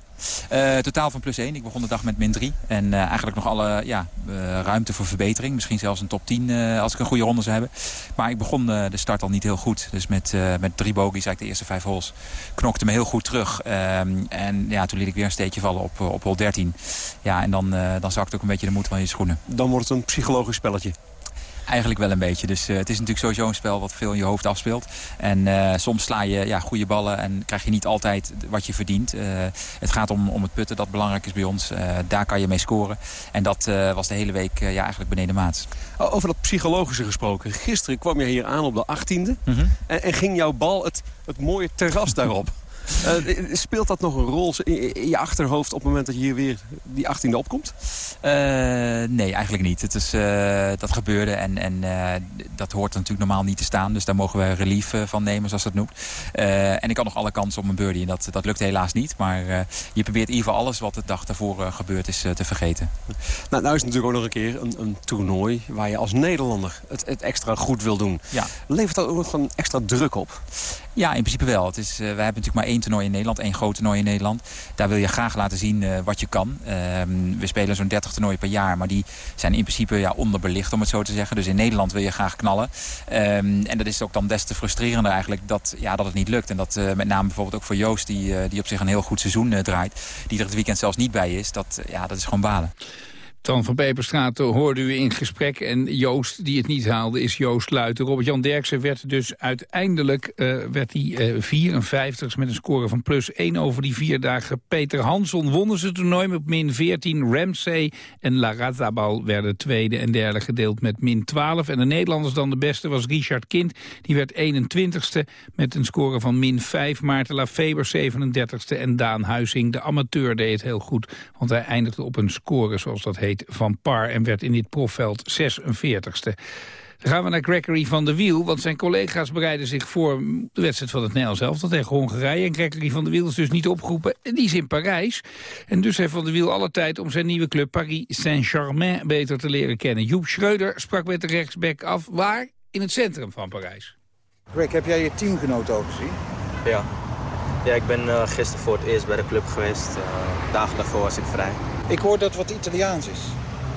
Uh, totaal van plus 1. Ik begon de dag met min 3. En uh, eigenlijk nog alle ja, uh, ruimte voor verbetering. Misschien zelfs een top 10 als ik een goede ronde zou hebben. Maar ik begon de start al niet heel goed. Dus met, met drie bogies eigenlijk de eerste vijf holes. Knokte me heel goed terug. Ehm, en ja, toen liet ik weer een steekje vallen op, op hole 13. Ja, en dan, dan zakt ook een beetje de moed van je schoenen. Dan wordt het een psychologisch spelletje. Eigenlijk wel een beetje. Dus uh, het is natuurlijk sowieso een spel wat veel in je hoofd afspeelt. En uh, soms sla je ja, goede ballen en krijg je niet altijd wat je verdient. Uh, het gaat om, om het putten dat belangrijk is bij ons. daar kan je mee scoren. En dat was de hele week ja, eigenlijk beneden maat. Over dat psychologische gesproken. Gisteren kwam je hier aan op de 18e. Mm -hmm. en, en, ging jouw bal het, het mooie terras daarop. Eh, speelt dat nog een rol in, je achterhoofd op het moment dat je hier weer die 18e opkomt? Uh, nee, eigenlijk niet. Het is, uh, dat gebeurde en, en dat hoort natuurlijk normaal niet te staan. Dus daar mogen we relief van nemen, zoals dat noemt. en ik had nog alle kansen op mijn birdie en dat, dat lukt helaas niet. Maar je probeert in ieder geval alles wat de dag daarvoor gebeurd is te vergeten. Nou, nou is het natuurlijk ook nog een keer een, een toernooi waar je als Nederlander het, het extra goed wil doen. Ja. Levert dat ook nog een extra druk op? Ja, in principe wel. Het is, wij hebben natuurlijk maar één toernooi in Nederland. één groot toernooi in Nederland. Daar wil je graag laten zien uh, wat je kan. Uh, we spelen zo'n 30 toernooien per jaar. Maar die zijn in principe ja, onderbelicht, om het zo te zeggen. Dus in Nederland wil je graag knallen. Um, en dat is ook dan des te frustrerender eigenlijk dat, ja, dat het niet lukt. En dat met name bijvoorbeeld ook voor Joost, die, die op zich een heel goed seizoen draait. Die er het weekend zelfs niet bij is. Dat, ja, dat is gewoon balen. Tan van Peperstraat hoorde u in gesprek. En Joost, die het niet haalde, is Joost Luiten. Robert-Jan Derksen werd dus uiteindelijk uh, werd hij, uh, 54 met een score van plus 1 over die vier dagen. Peter Hansson wonnen ze toernooi met min 14. Ramsey en Larrazabal werden tweede en derde gedeeld met min 12. En de Nederlanders dan de beste was Richard Kind. Die werd 21ste met een score van min 5. Maarten Lafeber 37ste en Daan Huizing, de amateur, deed het heel goed. Want hij eindigde op een score, zoals dat heet van par en werd in dit profveld 46ste. Dan gaan we naar Gregory van der Wiel, want zijn collega's bereiden zich voor de wedstrijd van het Nederlands elftal tegen Hongarije. En Gregory van der Wiel is dus niet opgeroepen, die is in Parijs. En dus heeft Van der Wiel alle tijd om zijn nieuwe club Paris Saint-Germain beter te leren kennen. Joep Schreuder sprak met de rechtsback af, waar? In het centrum van Parijs. Greg, heb jij je teamgenoot ook gezien? Ja. Ja, ik ben uh, gisteren voor het eerst bij de club geweest. Uh, dagen daarvoor was ik vrij. Ik hoor dat wat Italiaans is,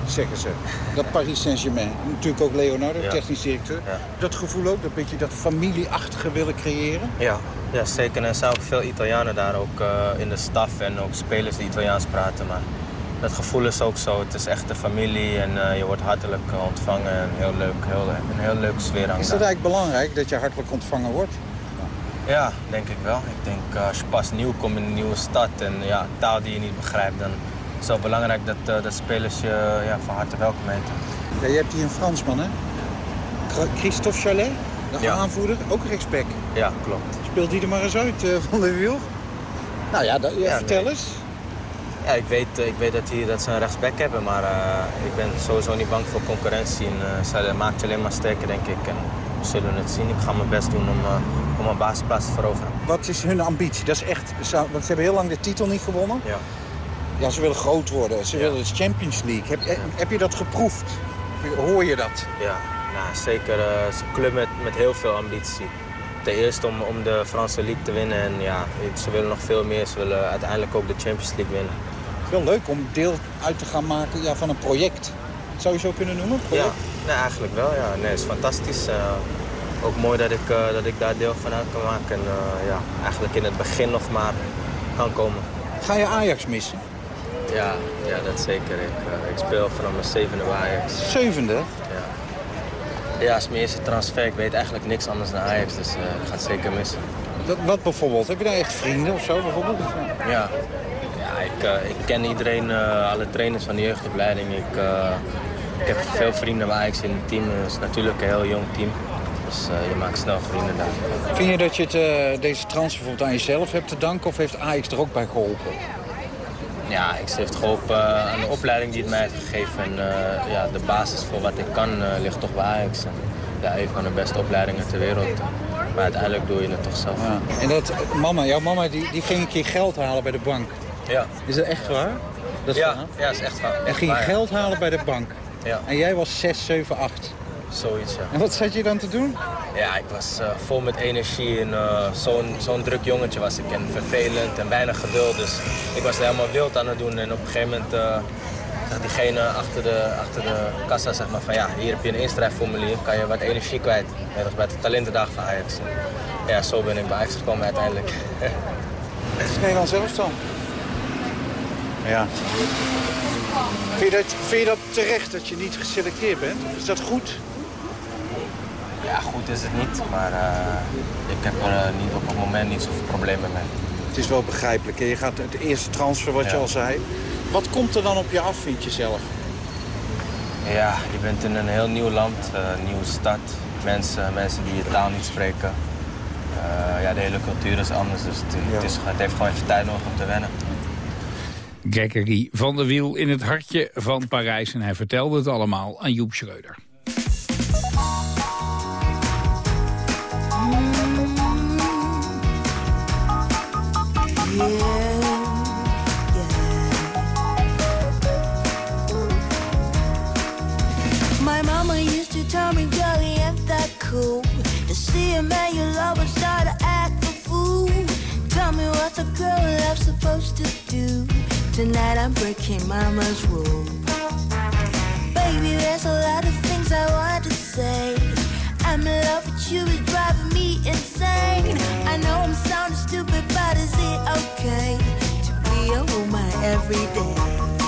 zeggen ze. Dat Paris Saint-Germain. Natuurlijk ook Leonardo, technisch directeur. Dat gevoel ook, dat beetje dat familieachtige willen creëren? Ja, ja zeker. En er zijn ook veel Italianen daar, ook uh, in de staf en ook spelers die Italiaans praten. Maar dat gevoel is ook zo. Het is echt een familie en uh, je wordt hartelijk ontvangen. En heel leuk, heel, een heel leuke sfeer aan Is dat eigenlijk belangrijk, dat je hartelijk ontvangen wordt? Ja, denk ik wel. Ik denk uh, als je pas nieuw komt in een nieuwe stad en ja, taal die je niet begrijpt, dan is het belangrijk dat, uh, dat spelers je ja, van harte welkom heten. Ja, je hebt hier een Fransman, hè? Christophe Chalet, de ja. aanvoerder, ook rechtsback. Ja, klopt. Speelt die er maar eens uit uh, van de wiel? Nou ja, dat, ja vertel nee. eens. Ja, ik weet, ik weet dat, die, dat ze een rechtsback hebben, maar ik ben sowieso niet bang voor concurrentie. En, zij maakt je alleen maar sterker, denk ik. En we zullen het zien. Ik ga mijn best doen om, om een basisplaats te veroveren. Wat is hun ambitie? Dat is echt, want ze hebben heel lang de titel niet gewonnen. Ja. Ja, ze willen groot worden. Ze ja. willen de Champions League. Heb, heb je dat geproefd? Hoor je dat? Ja, nou, zeker. Uh, het is een club met, met heel veel ambitie. Ten eerste om, om de Franse League te winnen. En ja, ze willen nog veel meer. Ze willen uiteindelijk ook de Champions League winnen. Het is wel leuk om deel uit te gaan maken ja, van een project. Zou je zo kunnen noemen? Project? Ja, nee, eigenlijk wel. Ja. Nee, het is fantastisch. Uh, ook mooi dat ik, uh, dat ik daar deel van uit kan maken. En ja, eigenlijk in het begin nog maar kan komen. Ga je Ajax missen? Ja, ja dat zeker. Ik, uh, ik speel vanaf mijn zevende bij Ajax. Zevende? Ja. Ja, is mijn eerste transfer. Ik weet eigenlijk niks anders dan Ajax, dus ik ga het zeker missen. Dat, wat bijvoorbeeld? Heb je daar echt vrienden of zo bijvoorbeeld? Ja, ja ik, ik ken iedereen, alle trainers van de jeugdopleiding. Ik, ik heb veel vrienden bij Ajax in het team. Het is natuurlijk een heel jong team. Dus uh, je maakt snel vrienden daar. Vind je dat je het, uh, deze transfer bijvoorbeeld aan jezelf hebt te danken... of heeft Ajax er ook bij geholpen? Ja, Ajax heeft geholpen aan de opleiding die het mij heeft gegeven. En ja, de basis voor wat ik kan ligt toch bij Ajax. En, ja, een van de beste opleidingen ter wereld. Maar uiteindelijk doe je het toch zelf. Ja. En dat, mama, jouw mama die, die ging een keer geld halen bij de bank. Ja. Is dat echt waar? Dat ja, ja, is echt waar. En ging waar, geld halen bij de bank. Ja. En jij was 6, 7, 8. Zoiets, ja. En wat zat je dan te doen? Ja, ik was uh, vol met energie en uh, zo'n zo'n druk jongetje was ik. En vervelend en weinig geduld. Dus ik was er helemaal wild aan het doen. En op een gegeven moment uh, zegt diegene achter de, achter de kassa zeg maar, van ja, hier heb je een inschrijfformulier. Kan je wat energie kwijt. Net als bij de talentendag van Ajax. En, ja, zo ben ik bij Ajax gekomen uiteindelijk. Het is Nederland zelf dan. Ja. Vind je, dat, vind je dat terecht dat je niet geselecteerd bent? Is dat goed? Ja, goed is het niet. Maar uh, ik heb er uh, niet, op het moment niet zoveel problemen mee. Het is wel begrijpelijk. Je gaat het eerste transfer, wat ja. je al zei. Wat komt er dan op je af, vind je zelf? Ja, je bent in een heel nieuw land, een uh, nieuwe stad. Mensen, mensen die je taal niet spreken. Uh, Eh, ja, de hele cultuur is anders, dus het, het, is, het heeft gewoon even tijd nodig om te wennen. Gregory van der Wiel in het hartje van Parijs. En hij vertelde het allemaal aan Joep Schreuder. Man you love and start to fool. Tell me what's a girl love supposed to do? Tonight I'm breaking mama's rule. Baby, there's a lot of things I want to say. I'm in love with you, it's driving me insane. I know I'm sounding stupid, but is it okay to be a woman every day?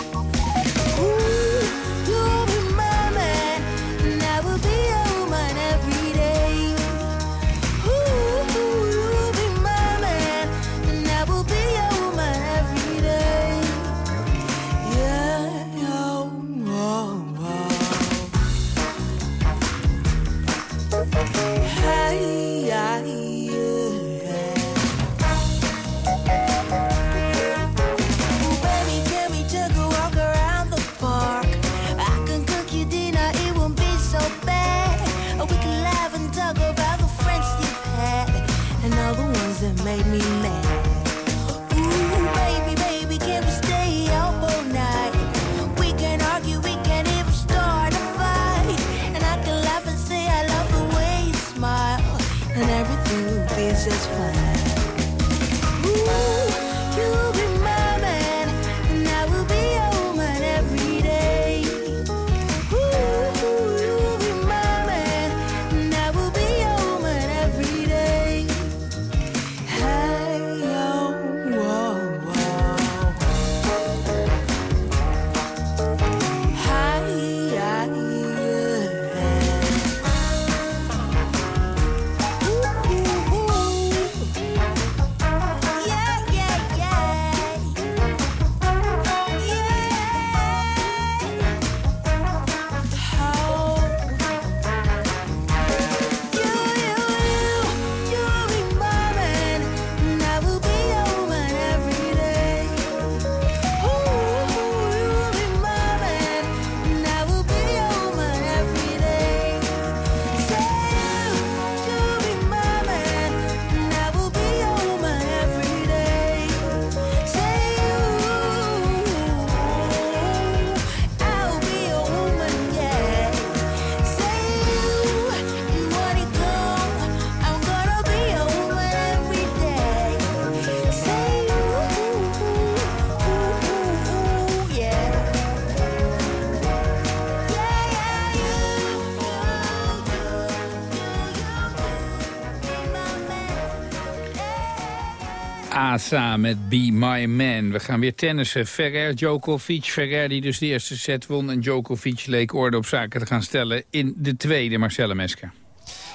ASA met Be My Man. We gaan weer tennissen. Ferrer, Djokovic. Ferrer die dus de eerste set won. En Djokovic leek orde op zaken te gaan stellen in de tweede. Marcelle Mesker.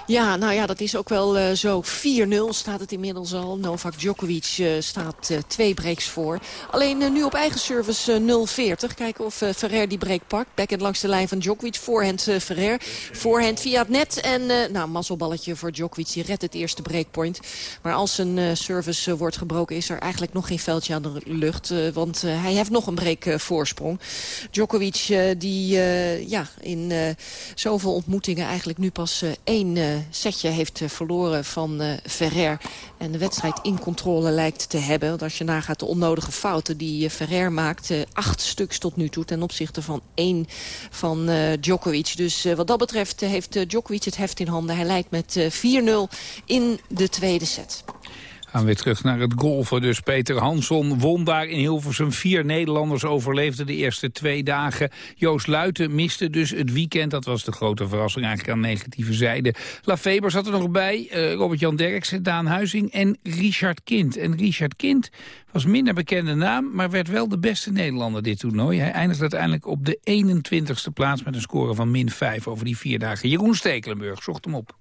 Ja, nou ja, dat is ook wel eh, zo. 4-0 staat het inmiddels al. Novak Djokovic eh, staat eh, twee breaks voor. Alleen nu op eigen service eh, 0-40. Kijken of Ferrer die break pakt. Backhand langs de lijn van Djokovic. Voorhand Ferrer. Voorhand via het net. En nou, mazzelballetje voor Djokovic. Die redt het eerste breakpoint. Maar als eh, service wordt gebroken is er eigenlijk nog geen veldje aan de lucht. want hij heeft nog een break voorsprong. Djokovic die ja, in zoveel ontmoetingen eigenlijk nu pas één setje heeft eh, verloren van eh, Ferrer. En de wedstrijd in controle lijkt te hebben. Want als je nagaat de onnodige fouten die eh, Ferrer maakt. acht stuks tot nu toe ten opzichte van één van Djokovic. Dus wat dat betreft heeft Djokovic het heft in handen. Hij leidt met eh, 4-0 in de tweede set. Gaan we weer terug naar het golfen. Dus Peter Hansson won daar in Hilversum. Vier Nederlanders overleefden de eerste twee dagen. Joost Luiten miste dus het weekend. Dat was de grote verrassing eigenlijk aan negatieve zijde. Lafeber zat er nog bij. eh, Robert-Jan Derksen, Daan Huizing en Richard Kind. En Richard Kind was minder bekende naam... maar werd wel de beste Nederlander dit toernooi. Hij eindigde uiteindelijk op de 21ste plaats... met een score van min 5 over die vier dagen. Jeroen Stekelenburg zocht hem op.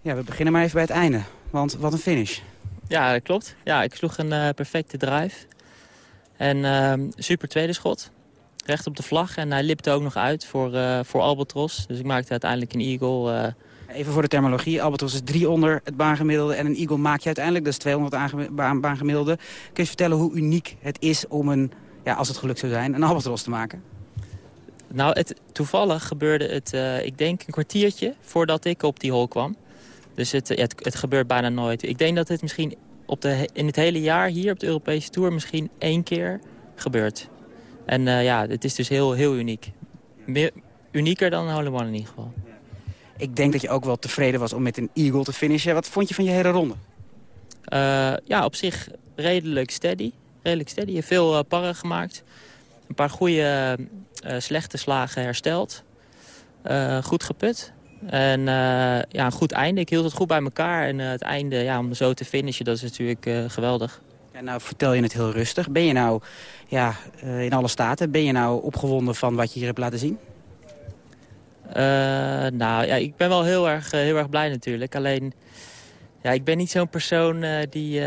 Ja, we beginnen maar even bij het einde. Want wat een finish. Ja, dat klopt. Ja, ik sloeg een eh, perfecte drive. En ehm, super tweede schot. Recht op de vlag. En hij lipte ook nog uit voor, eh, voor Albatros. Dus ik maakte uiteindelijk een eagle. eh, Even voor de terminologie. Albatros is 3 onder het baangemiddelde en een Eagle maak je uiteindelijk. Dat is 200 aangemi- baan- baangemiddelde. Kun je vertellen hoe uniek het is om een, ja, als het geluk zou zijn, een Albatros te maken? Nou, het, toevallig gebeurde het, ik denk, een kwartiertje voordat ik op die hol kwam. Dus het, het, het gebeurt bijna nooit. Ik denk dat het misschien op de, in het hele jaar hier op de Europese Tour misschien één keer gebeurt. En eh, ja, het is dus heel, heel uniek. Meer, unieker dan hole in one in ieder geval. Ik denk dat je ook wel tevreden was om met een Eagle te finishen. Wat vond je van je hele ronde? Eh, ja, op zich redelijk steady. Redelijk steady. Je hebt veel eh, parren gemaakt. Een paar goede slechte slagen hersteld. Goed geput. En eh, ja, een goed einde. Ik hield het goed bij elkaar. En eh, het einde, ja, om zo te finishen, dat is natuurlijk eh, geweldig. Ja, nou vertel je het heel rustig. Ben je nou ja, in alle staten, ben je nou opgewonden van wat je hier hebt laten zien? Nou ja, ik ben wel heel erg, heel erg blij natuurlijk. Alleen, ja, ik ben niet zo'n persoon die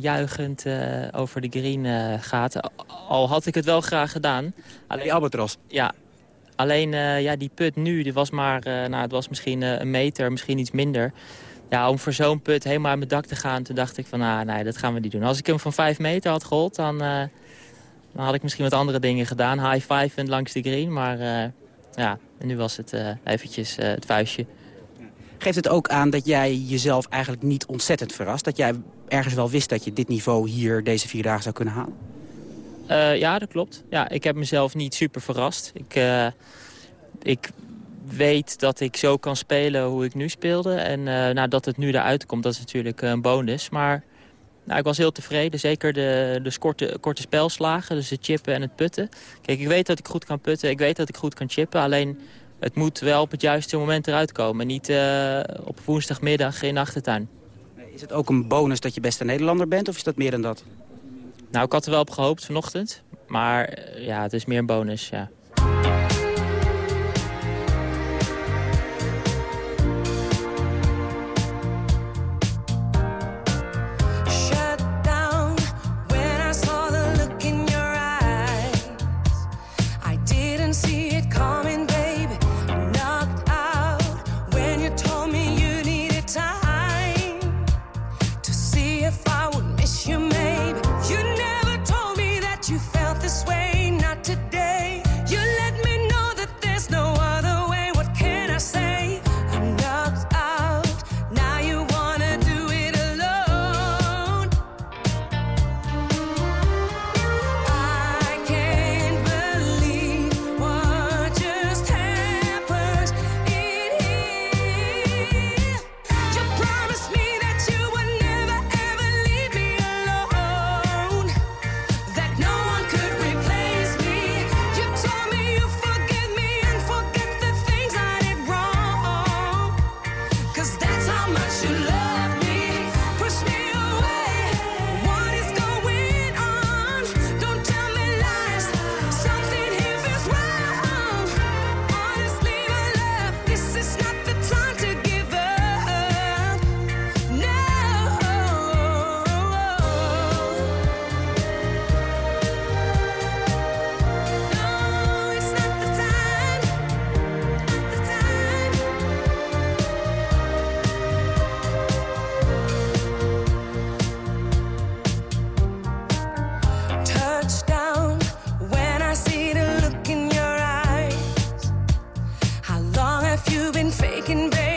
juichend over de green gaat. Al had ik het wel graag gedaan. Alleen, die Albatros? Ja. Alleen, eh, ja, die put nu, die was maar, eh, nou, het was misschien eh, een meter, misschien iets minder. Ja, om voor zo'n put helemaal uit mijn dak te gaan, toen dacht ik van, ah, nee, dat gaan we niet doen. Als ik hem van vijf meter had gehold, dan, dan had ik misschien wat andere dingen gedaan. High five langs de green, maar ja, en nu was het eventjes het vuistje. Geeft het ook aan dat jij jezelf eigenlijk niet ontzettend verrast? Dat jij ergens wel wist dat je dit niveau hier deze vier dagen zou kunnen halen? Eh, ja, dat klopt. Ja, ik heb mezelf niet super verrast. Ik, eh, ik weet dat ik zo kan spelen hoe ik nu speelde. En eh, nou, dat het nu eruit komt, dat is natuurlijk een bonus. Maar nou, ik was heel tevreden. Zeker de, de korte, korte spelslagen, dus het chippen en het putten. Kijk, ik weet dat ik goed kan putten. Ik weet dat ik goed kan chippen. Alleen, het moet wel op het juiste moment eruit komen. Niet op woensdagmiddag in de achtertuin. Is het ook een bonus dat je beste Nederlander bent of is dat meer dan dat? Nou, ik had er wel op gehoopt vanochtend. Maar eh, ja, het is meer een bonus, ja. taking back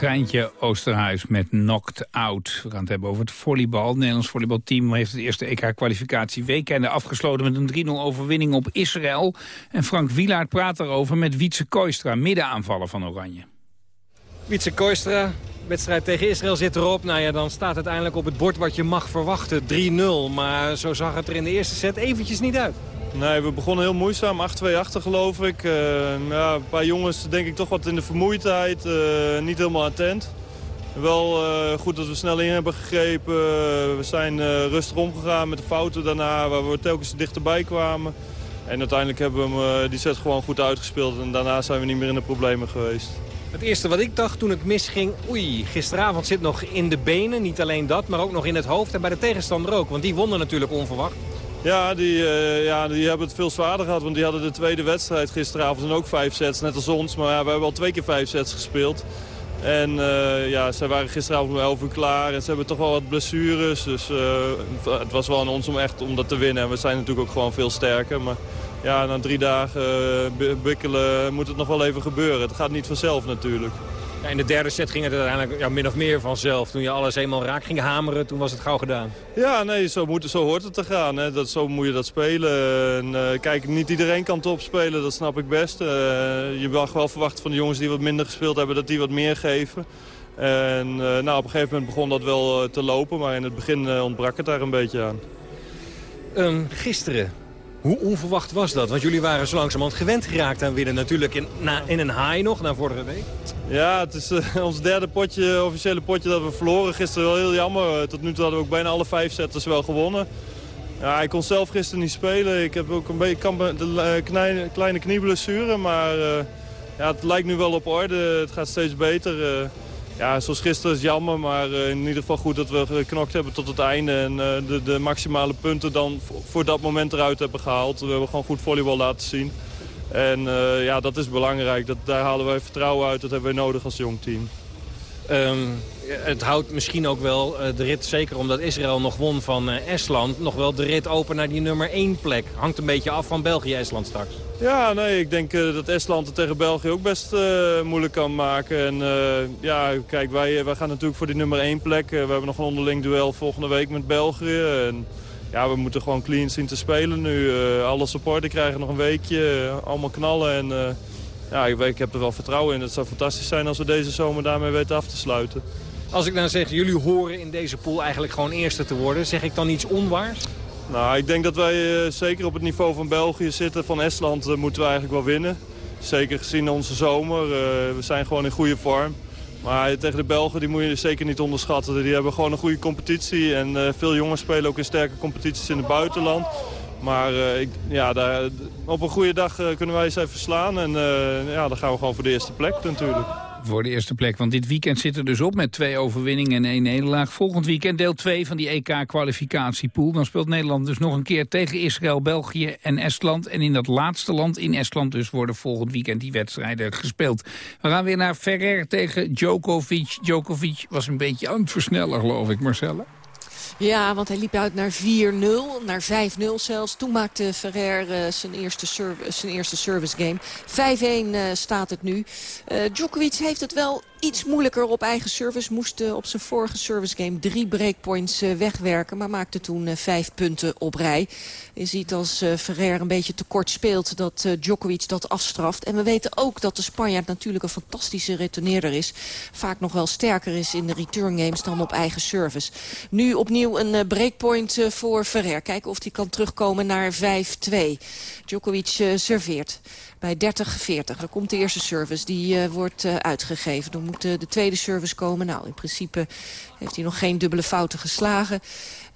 Treintje Oosterhuis met Knocked Out. We gaan het hebben over het volleybal. Het Nederlands volleybalteam heeft het eerste EK-kwalificatie weekende afgesloten met een 3-0 overwinning op Israël. En Frank Wielaert praat erover met Wietse Koistra, middenaanvaller van Oranje. Wietse Koistra, wedstrijd tegen Israël zit erop. Nou ja, dan staat uiteindelijk op het bord wat je mag verwachten. 3-0, maar zo zag het er in de eerste set eventjes niet uit. Nee, we begonnen heel moeizaam. 8-2 achter geloof ik. Uh, ja, een paar jongens denk ik toch wat in de vermoeidheid. Uh, niet helemaal attent. Wel uh, goed dat we snel in hebben gegrepen. we zijn rustig omgegaan met de fouten daarna. Waar we telkens dichterbij kwamen. En uiteindelijk hebben we hem die set gewoon goed uitgespeeld. En daarna zijn we niet meer in de problemen geweest. Het eerste wat ik dacht toen het misging... oei, gisteravond zit nog in de benen. Niet alleen dat, maar ook nog in het hoofd. En bij de tegenstander ook. Want die wonnen natuurlijk onverwacht. Ja die, uh, ja, die hebben het veel zwaarder gehad. Want die hadden de tweede wedstrijd gisteravond en ook vijf sets, net als ons. Maar ja, we hebben al twee keer vijf sets gespeeld. En uh, ja, zij waren gisteravond om 11 uur klaar. En ze hebben toch wel wat blessures. Dus uh, het was wel aan ons om echt om dat te winnen. En we zijn natuurlijk ook gewoon veel sterker. Maar ja, na drie dagen bikkelen moet het nog wel even gebeuren. Het gaat niet vanzelf natuurlijk. Ja, in de derde set ging het uiteindelijk ja, min of meer vanzelf. Toen je alles eenmaal raak ging hameren, toen was het gauw gedaan. Ja, nee, zo, moet, zo hoort het te gaan. Hè. Dat, zo moet je dat spelen. En, uh, kijk, niet iedereen kan top spelen, dat snap ik best. Uh, je mag wel verwachten van de jongens die wat minder gespeeld hebben, dat die wat meer geven. En uh, nou, op een gegeven moment begon dat wel te lopen, maar in het begin ontbrak het daar een beetje aan. Um, gisteren, hoe onverwacht was dat? Want jullie waren zo langzamerhand gewend geraakt aan winnen. Natuurlijk in, na, in een high nog, na vorige week. Ja, het is uh, ons derde potje, officiële potje dat we verloren. Gisteren wel heel jammer. Tot nu toe hadden we ook bijna alle vijf setters wel gewonnen. Ja, ik kon zelf gisteren niet spelen. Ik heb ook een beetje de, kleine, kleine knieblessure. Maar ja, het lijkt nu wel op orde. Het gaat steeds beter. Ja, zoals gisteren is jammer, maar in ieder geval goed dat we geknokt hebben tot het einde. En de, de, maximale punten dan voor dat moment eruit hebben gehaald. We hebben gewoon goed volleybal laten zien. En uh, ja, dat is belangrijk. Dat, daar halen wij vertrouwen uit. Dat hebben wij nodig als jong team. Um, het houdt misschien ook wel uh, de rit, zeker omdat Israël nog won van uh, Estland... nog wel de rit open naar die nummer 1 plek. Hangt een beetje af van België-Estland straks. Ja, nee, ik denk dat Estland het tegen België ook best moeilijk kan maken. En ja, kijk, wij, wij gaan natuurlijk voor die nummer 1 plek. we hebben nog een onderling duel volgende week met België. En ja, we moeten gewoon clean zien te spelen nu. Alle supporters krijgen nog een weekje, allemaal knallen. En ja, ik, ik, heb er wel vertrouwen in. Het zou fantastisch zijn als we deze zomer daarmee weten af te sluiten. Als ik dan zeg, jullie horen in deze pool eigenlijk gewoon eerste te worden. Zeg ik dan iets onwaars? Nou, ik denk dat wij zeker op het niveau van België zitten. Van Estland moeten we eigenlijk wel winnen. Zeker gezien onze zomer. we zijn gewoon in goede vorm. Maar tegen de Belgen die moet je zeker niet onderschatten. Die hebben gewoon een goede competitie. En veel jongens spelen ook in sterke competities in het buitenland. Maar ik, ja, daar, op een goede dag kunnen wij ze even slaan. En ja, dan gaan we gewoon voor de eerste plek natuurlijk voor de eerste plek. Want dit weekend zit er dus op met twee overwinningen en één nederlaag. Volgend weekend deel 2 van die EK-kwalificatiepool. Dan speelt Nederland dus nog een keer tegen Israël, België en Estland. En in dat laatste land, in Estland dus, worden volgend weekend die wedstrijden gespeeld. We gaan weer naar Ferrer tegen Djokovic. Djokovic was een beetje aan het versnellen, geloof ik, Marcelle. Ja, want hij liep uit naar 4-0, naar 5-0 zelfs. Toen maakte Ferrer uh, zijn, eerste zijn eerste service game. 5-1 uh, staat het nu. Uh, Djokovic heeft het wel iets moeilijker op eigen service. Moest uh, op zijn vorige service game drie breakpoints uh, wegwerken. Maar maakte toen uh, vijf punten op rij. Je ziet als Ferrer een beetje tekort speelt dat Djokovic dat afstraft. En we weten ook dat de Spanjaard natuurlijk een fantastische retourneerder is. Vaak nog wel sterker is in de return games dan op eigen service. Nu opnieuw een breakpoint voor Ferrer. Kijken of hij kan terugkomen naar 5-2. Djokovic serveert bij 30-40. Dan komt de eerste service, die uh, wordt uh, uitgegeven. Dan moet uh, de tweede service komen. Nou, in principe heeft hij nog geen dubbele fouten geslagen.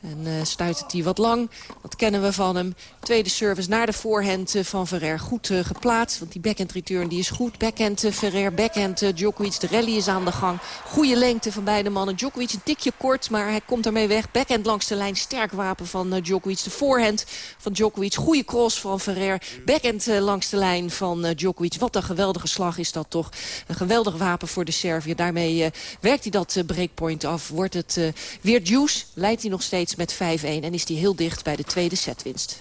En uh, stuit het die wat lang. Dat kennen we van hem. Tweede service naar de voorhand uh, van Ferrer. Goed uh, geplaatst, want die backhand return die is goed. Backhand Ferrer, backhand Djokovic. De rally is aan de gang. Goede lengte van beide mannen. Djokovic een tikje kort, maar hij komt ermee weg. Backhand langs de lijn. Sterk wapen van Djokovic. De voorhand van Djokovic. Goede cross van Ferrer. Backhand langs de lijn van Djokovic. Wat een geweldige slag is dat toch. Een geweldig wapen voor de Serviër. Daarmee werkt hij dat breakpoint af. Wordt het weer juice. Leidt hij nog steeds met 5-1 en is hij heel dicht bij de tweede setwinst.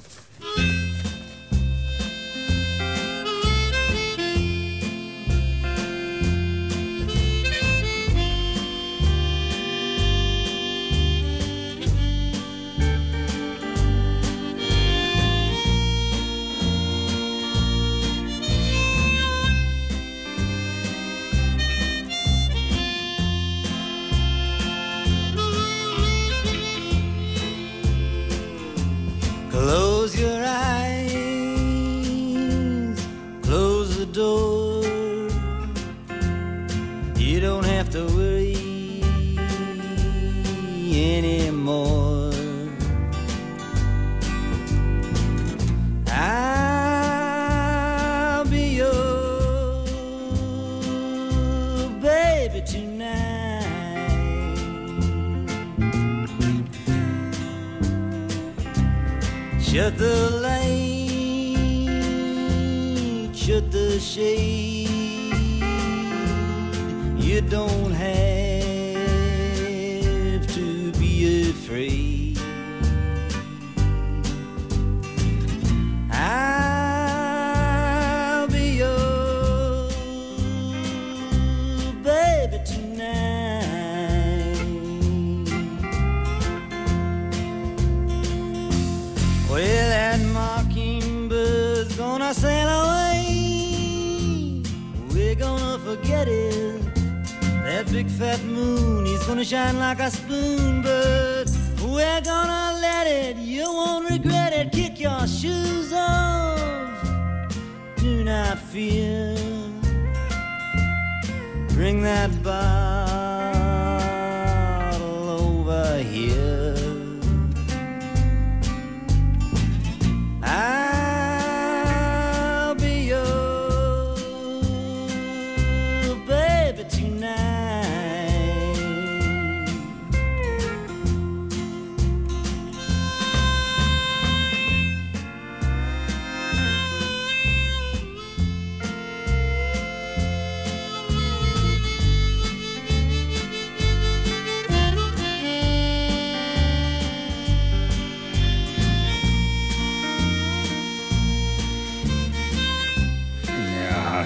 Close your eyes, close the door. You don't have to worry anymore. Shut the light, shut the shade. You don't have to be afraid. Fat moon is gonna shine like a spoon, but we're gonna let it. You won't regret it. Kick your shoes off. Do not fear. Bring that bottle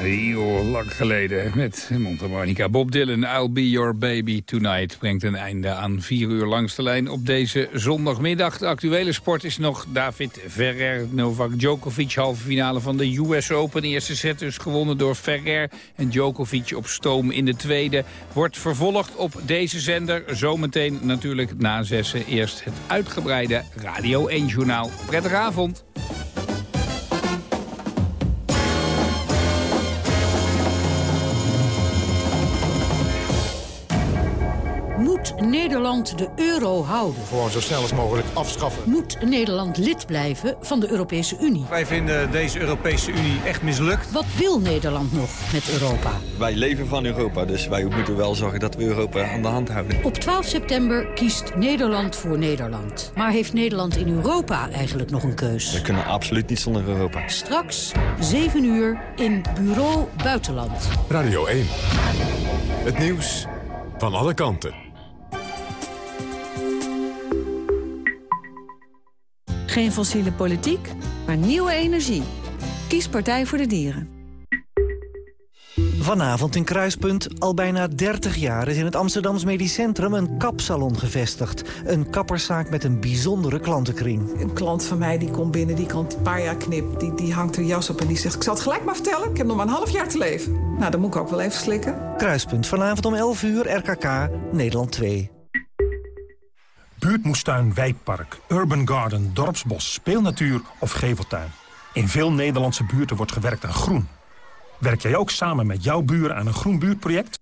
heel lang geleden met mondharmonica. Bob Dylan, I'll Be Your Baby Tonight... brengt een einde aan vier uur langs de lijn op deze zondagmiddag. De actuele sport is nog David Ferrer, Novak Djokovic... halve finale van de US Open. Eerste set dus gewonnen door Ferrer en Djokovic op stoom in de tweede. Wordt vervolgd op deze zender. Zometeen natuurlijk na zessen eerst het uitgebreide Radio 1-journaal. Prettige avond. Nederland de euro houden? Gewoon zo snel als mogelijk afschaffen. Moet Nederland lid blijven van de Europese Unie? Wij vinden deze Europese Unie echt mislukt. Wat wil Nederland nog met Europa? Wij leven van Europa, dus wij moeten wel zorgen dat we Europa aan de hand houden. Op 12 september kiest Nederland voor Nederland. Maar heeft Nederland in Europa eigenlijk nog een keus? We kunnen absoluut niet zonder Europa. Straks, 7 uur, in Bureau Buitenland. Radio 1. Het nieuws van alle kanten. Geen fossiele politiek, maar nieuwe energie. Kies Partij voor de Dieren. Vanavond in Kruispunt. Al bijna 30 jaar is in het Amsterdams Medisch Centrum een kapsalon gevestigd. Een kapperszaak met een bijzondere klantenkring. Een klant van mij die komt binnen, die kan een paar jaar knip. Die, die hangt er jas op en die zegt, ik zal het gelijk maar vertellen. Ik heb nog maar een half jaar te leven. Nou, dan moet ik ook wel even slikken. Kruispunt, vanavond om 11 uur, RKK, Nederland 2. Buurtmoestuin, wijkpark, urban garden, dorpsbos, speelnatuur of geveltuin. In veel Nederlandse buurten wordt gewerkt aan groen. Werk jij ook samen met jouw buren aan een groen buurtproject?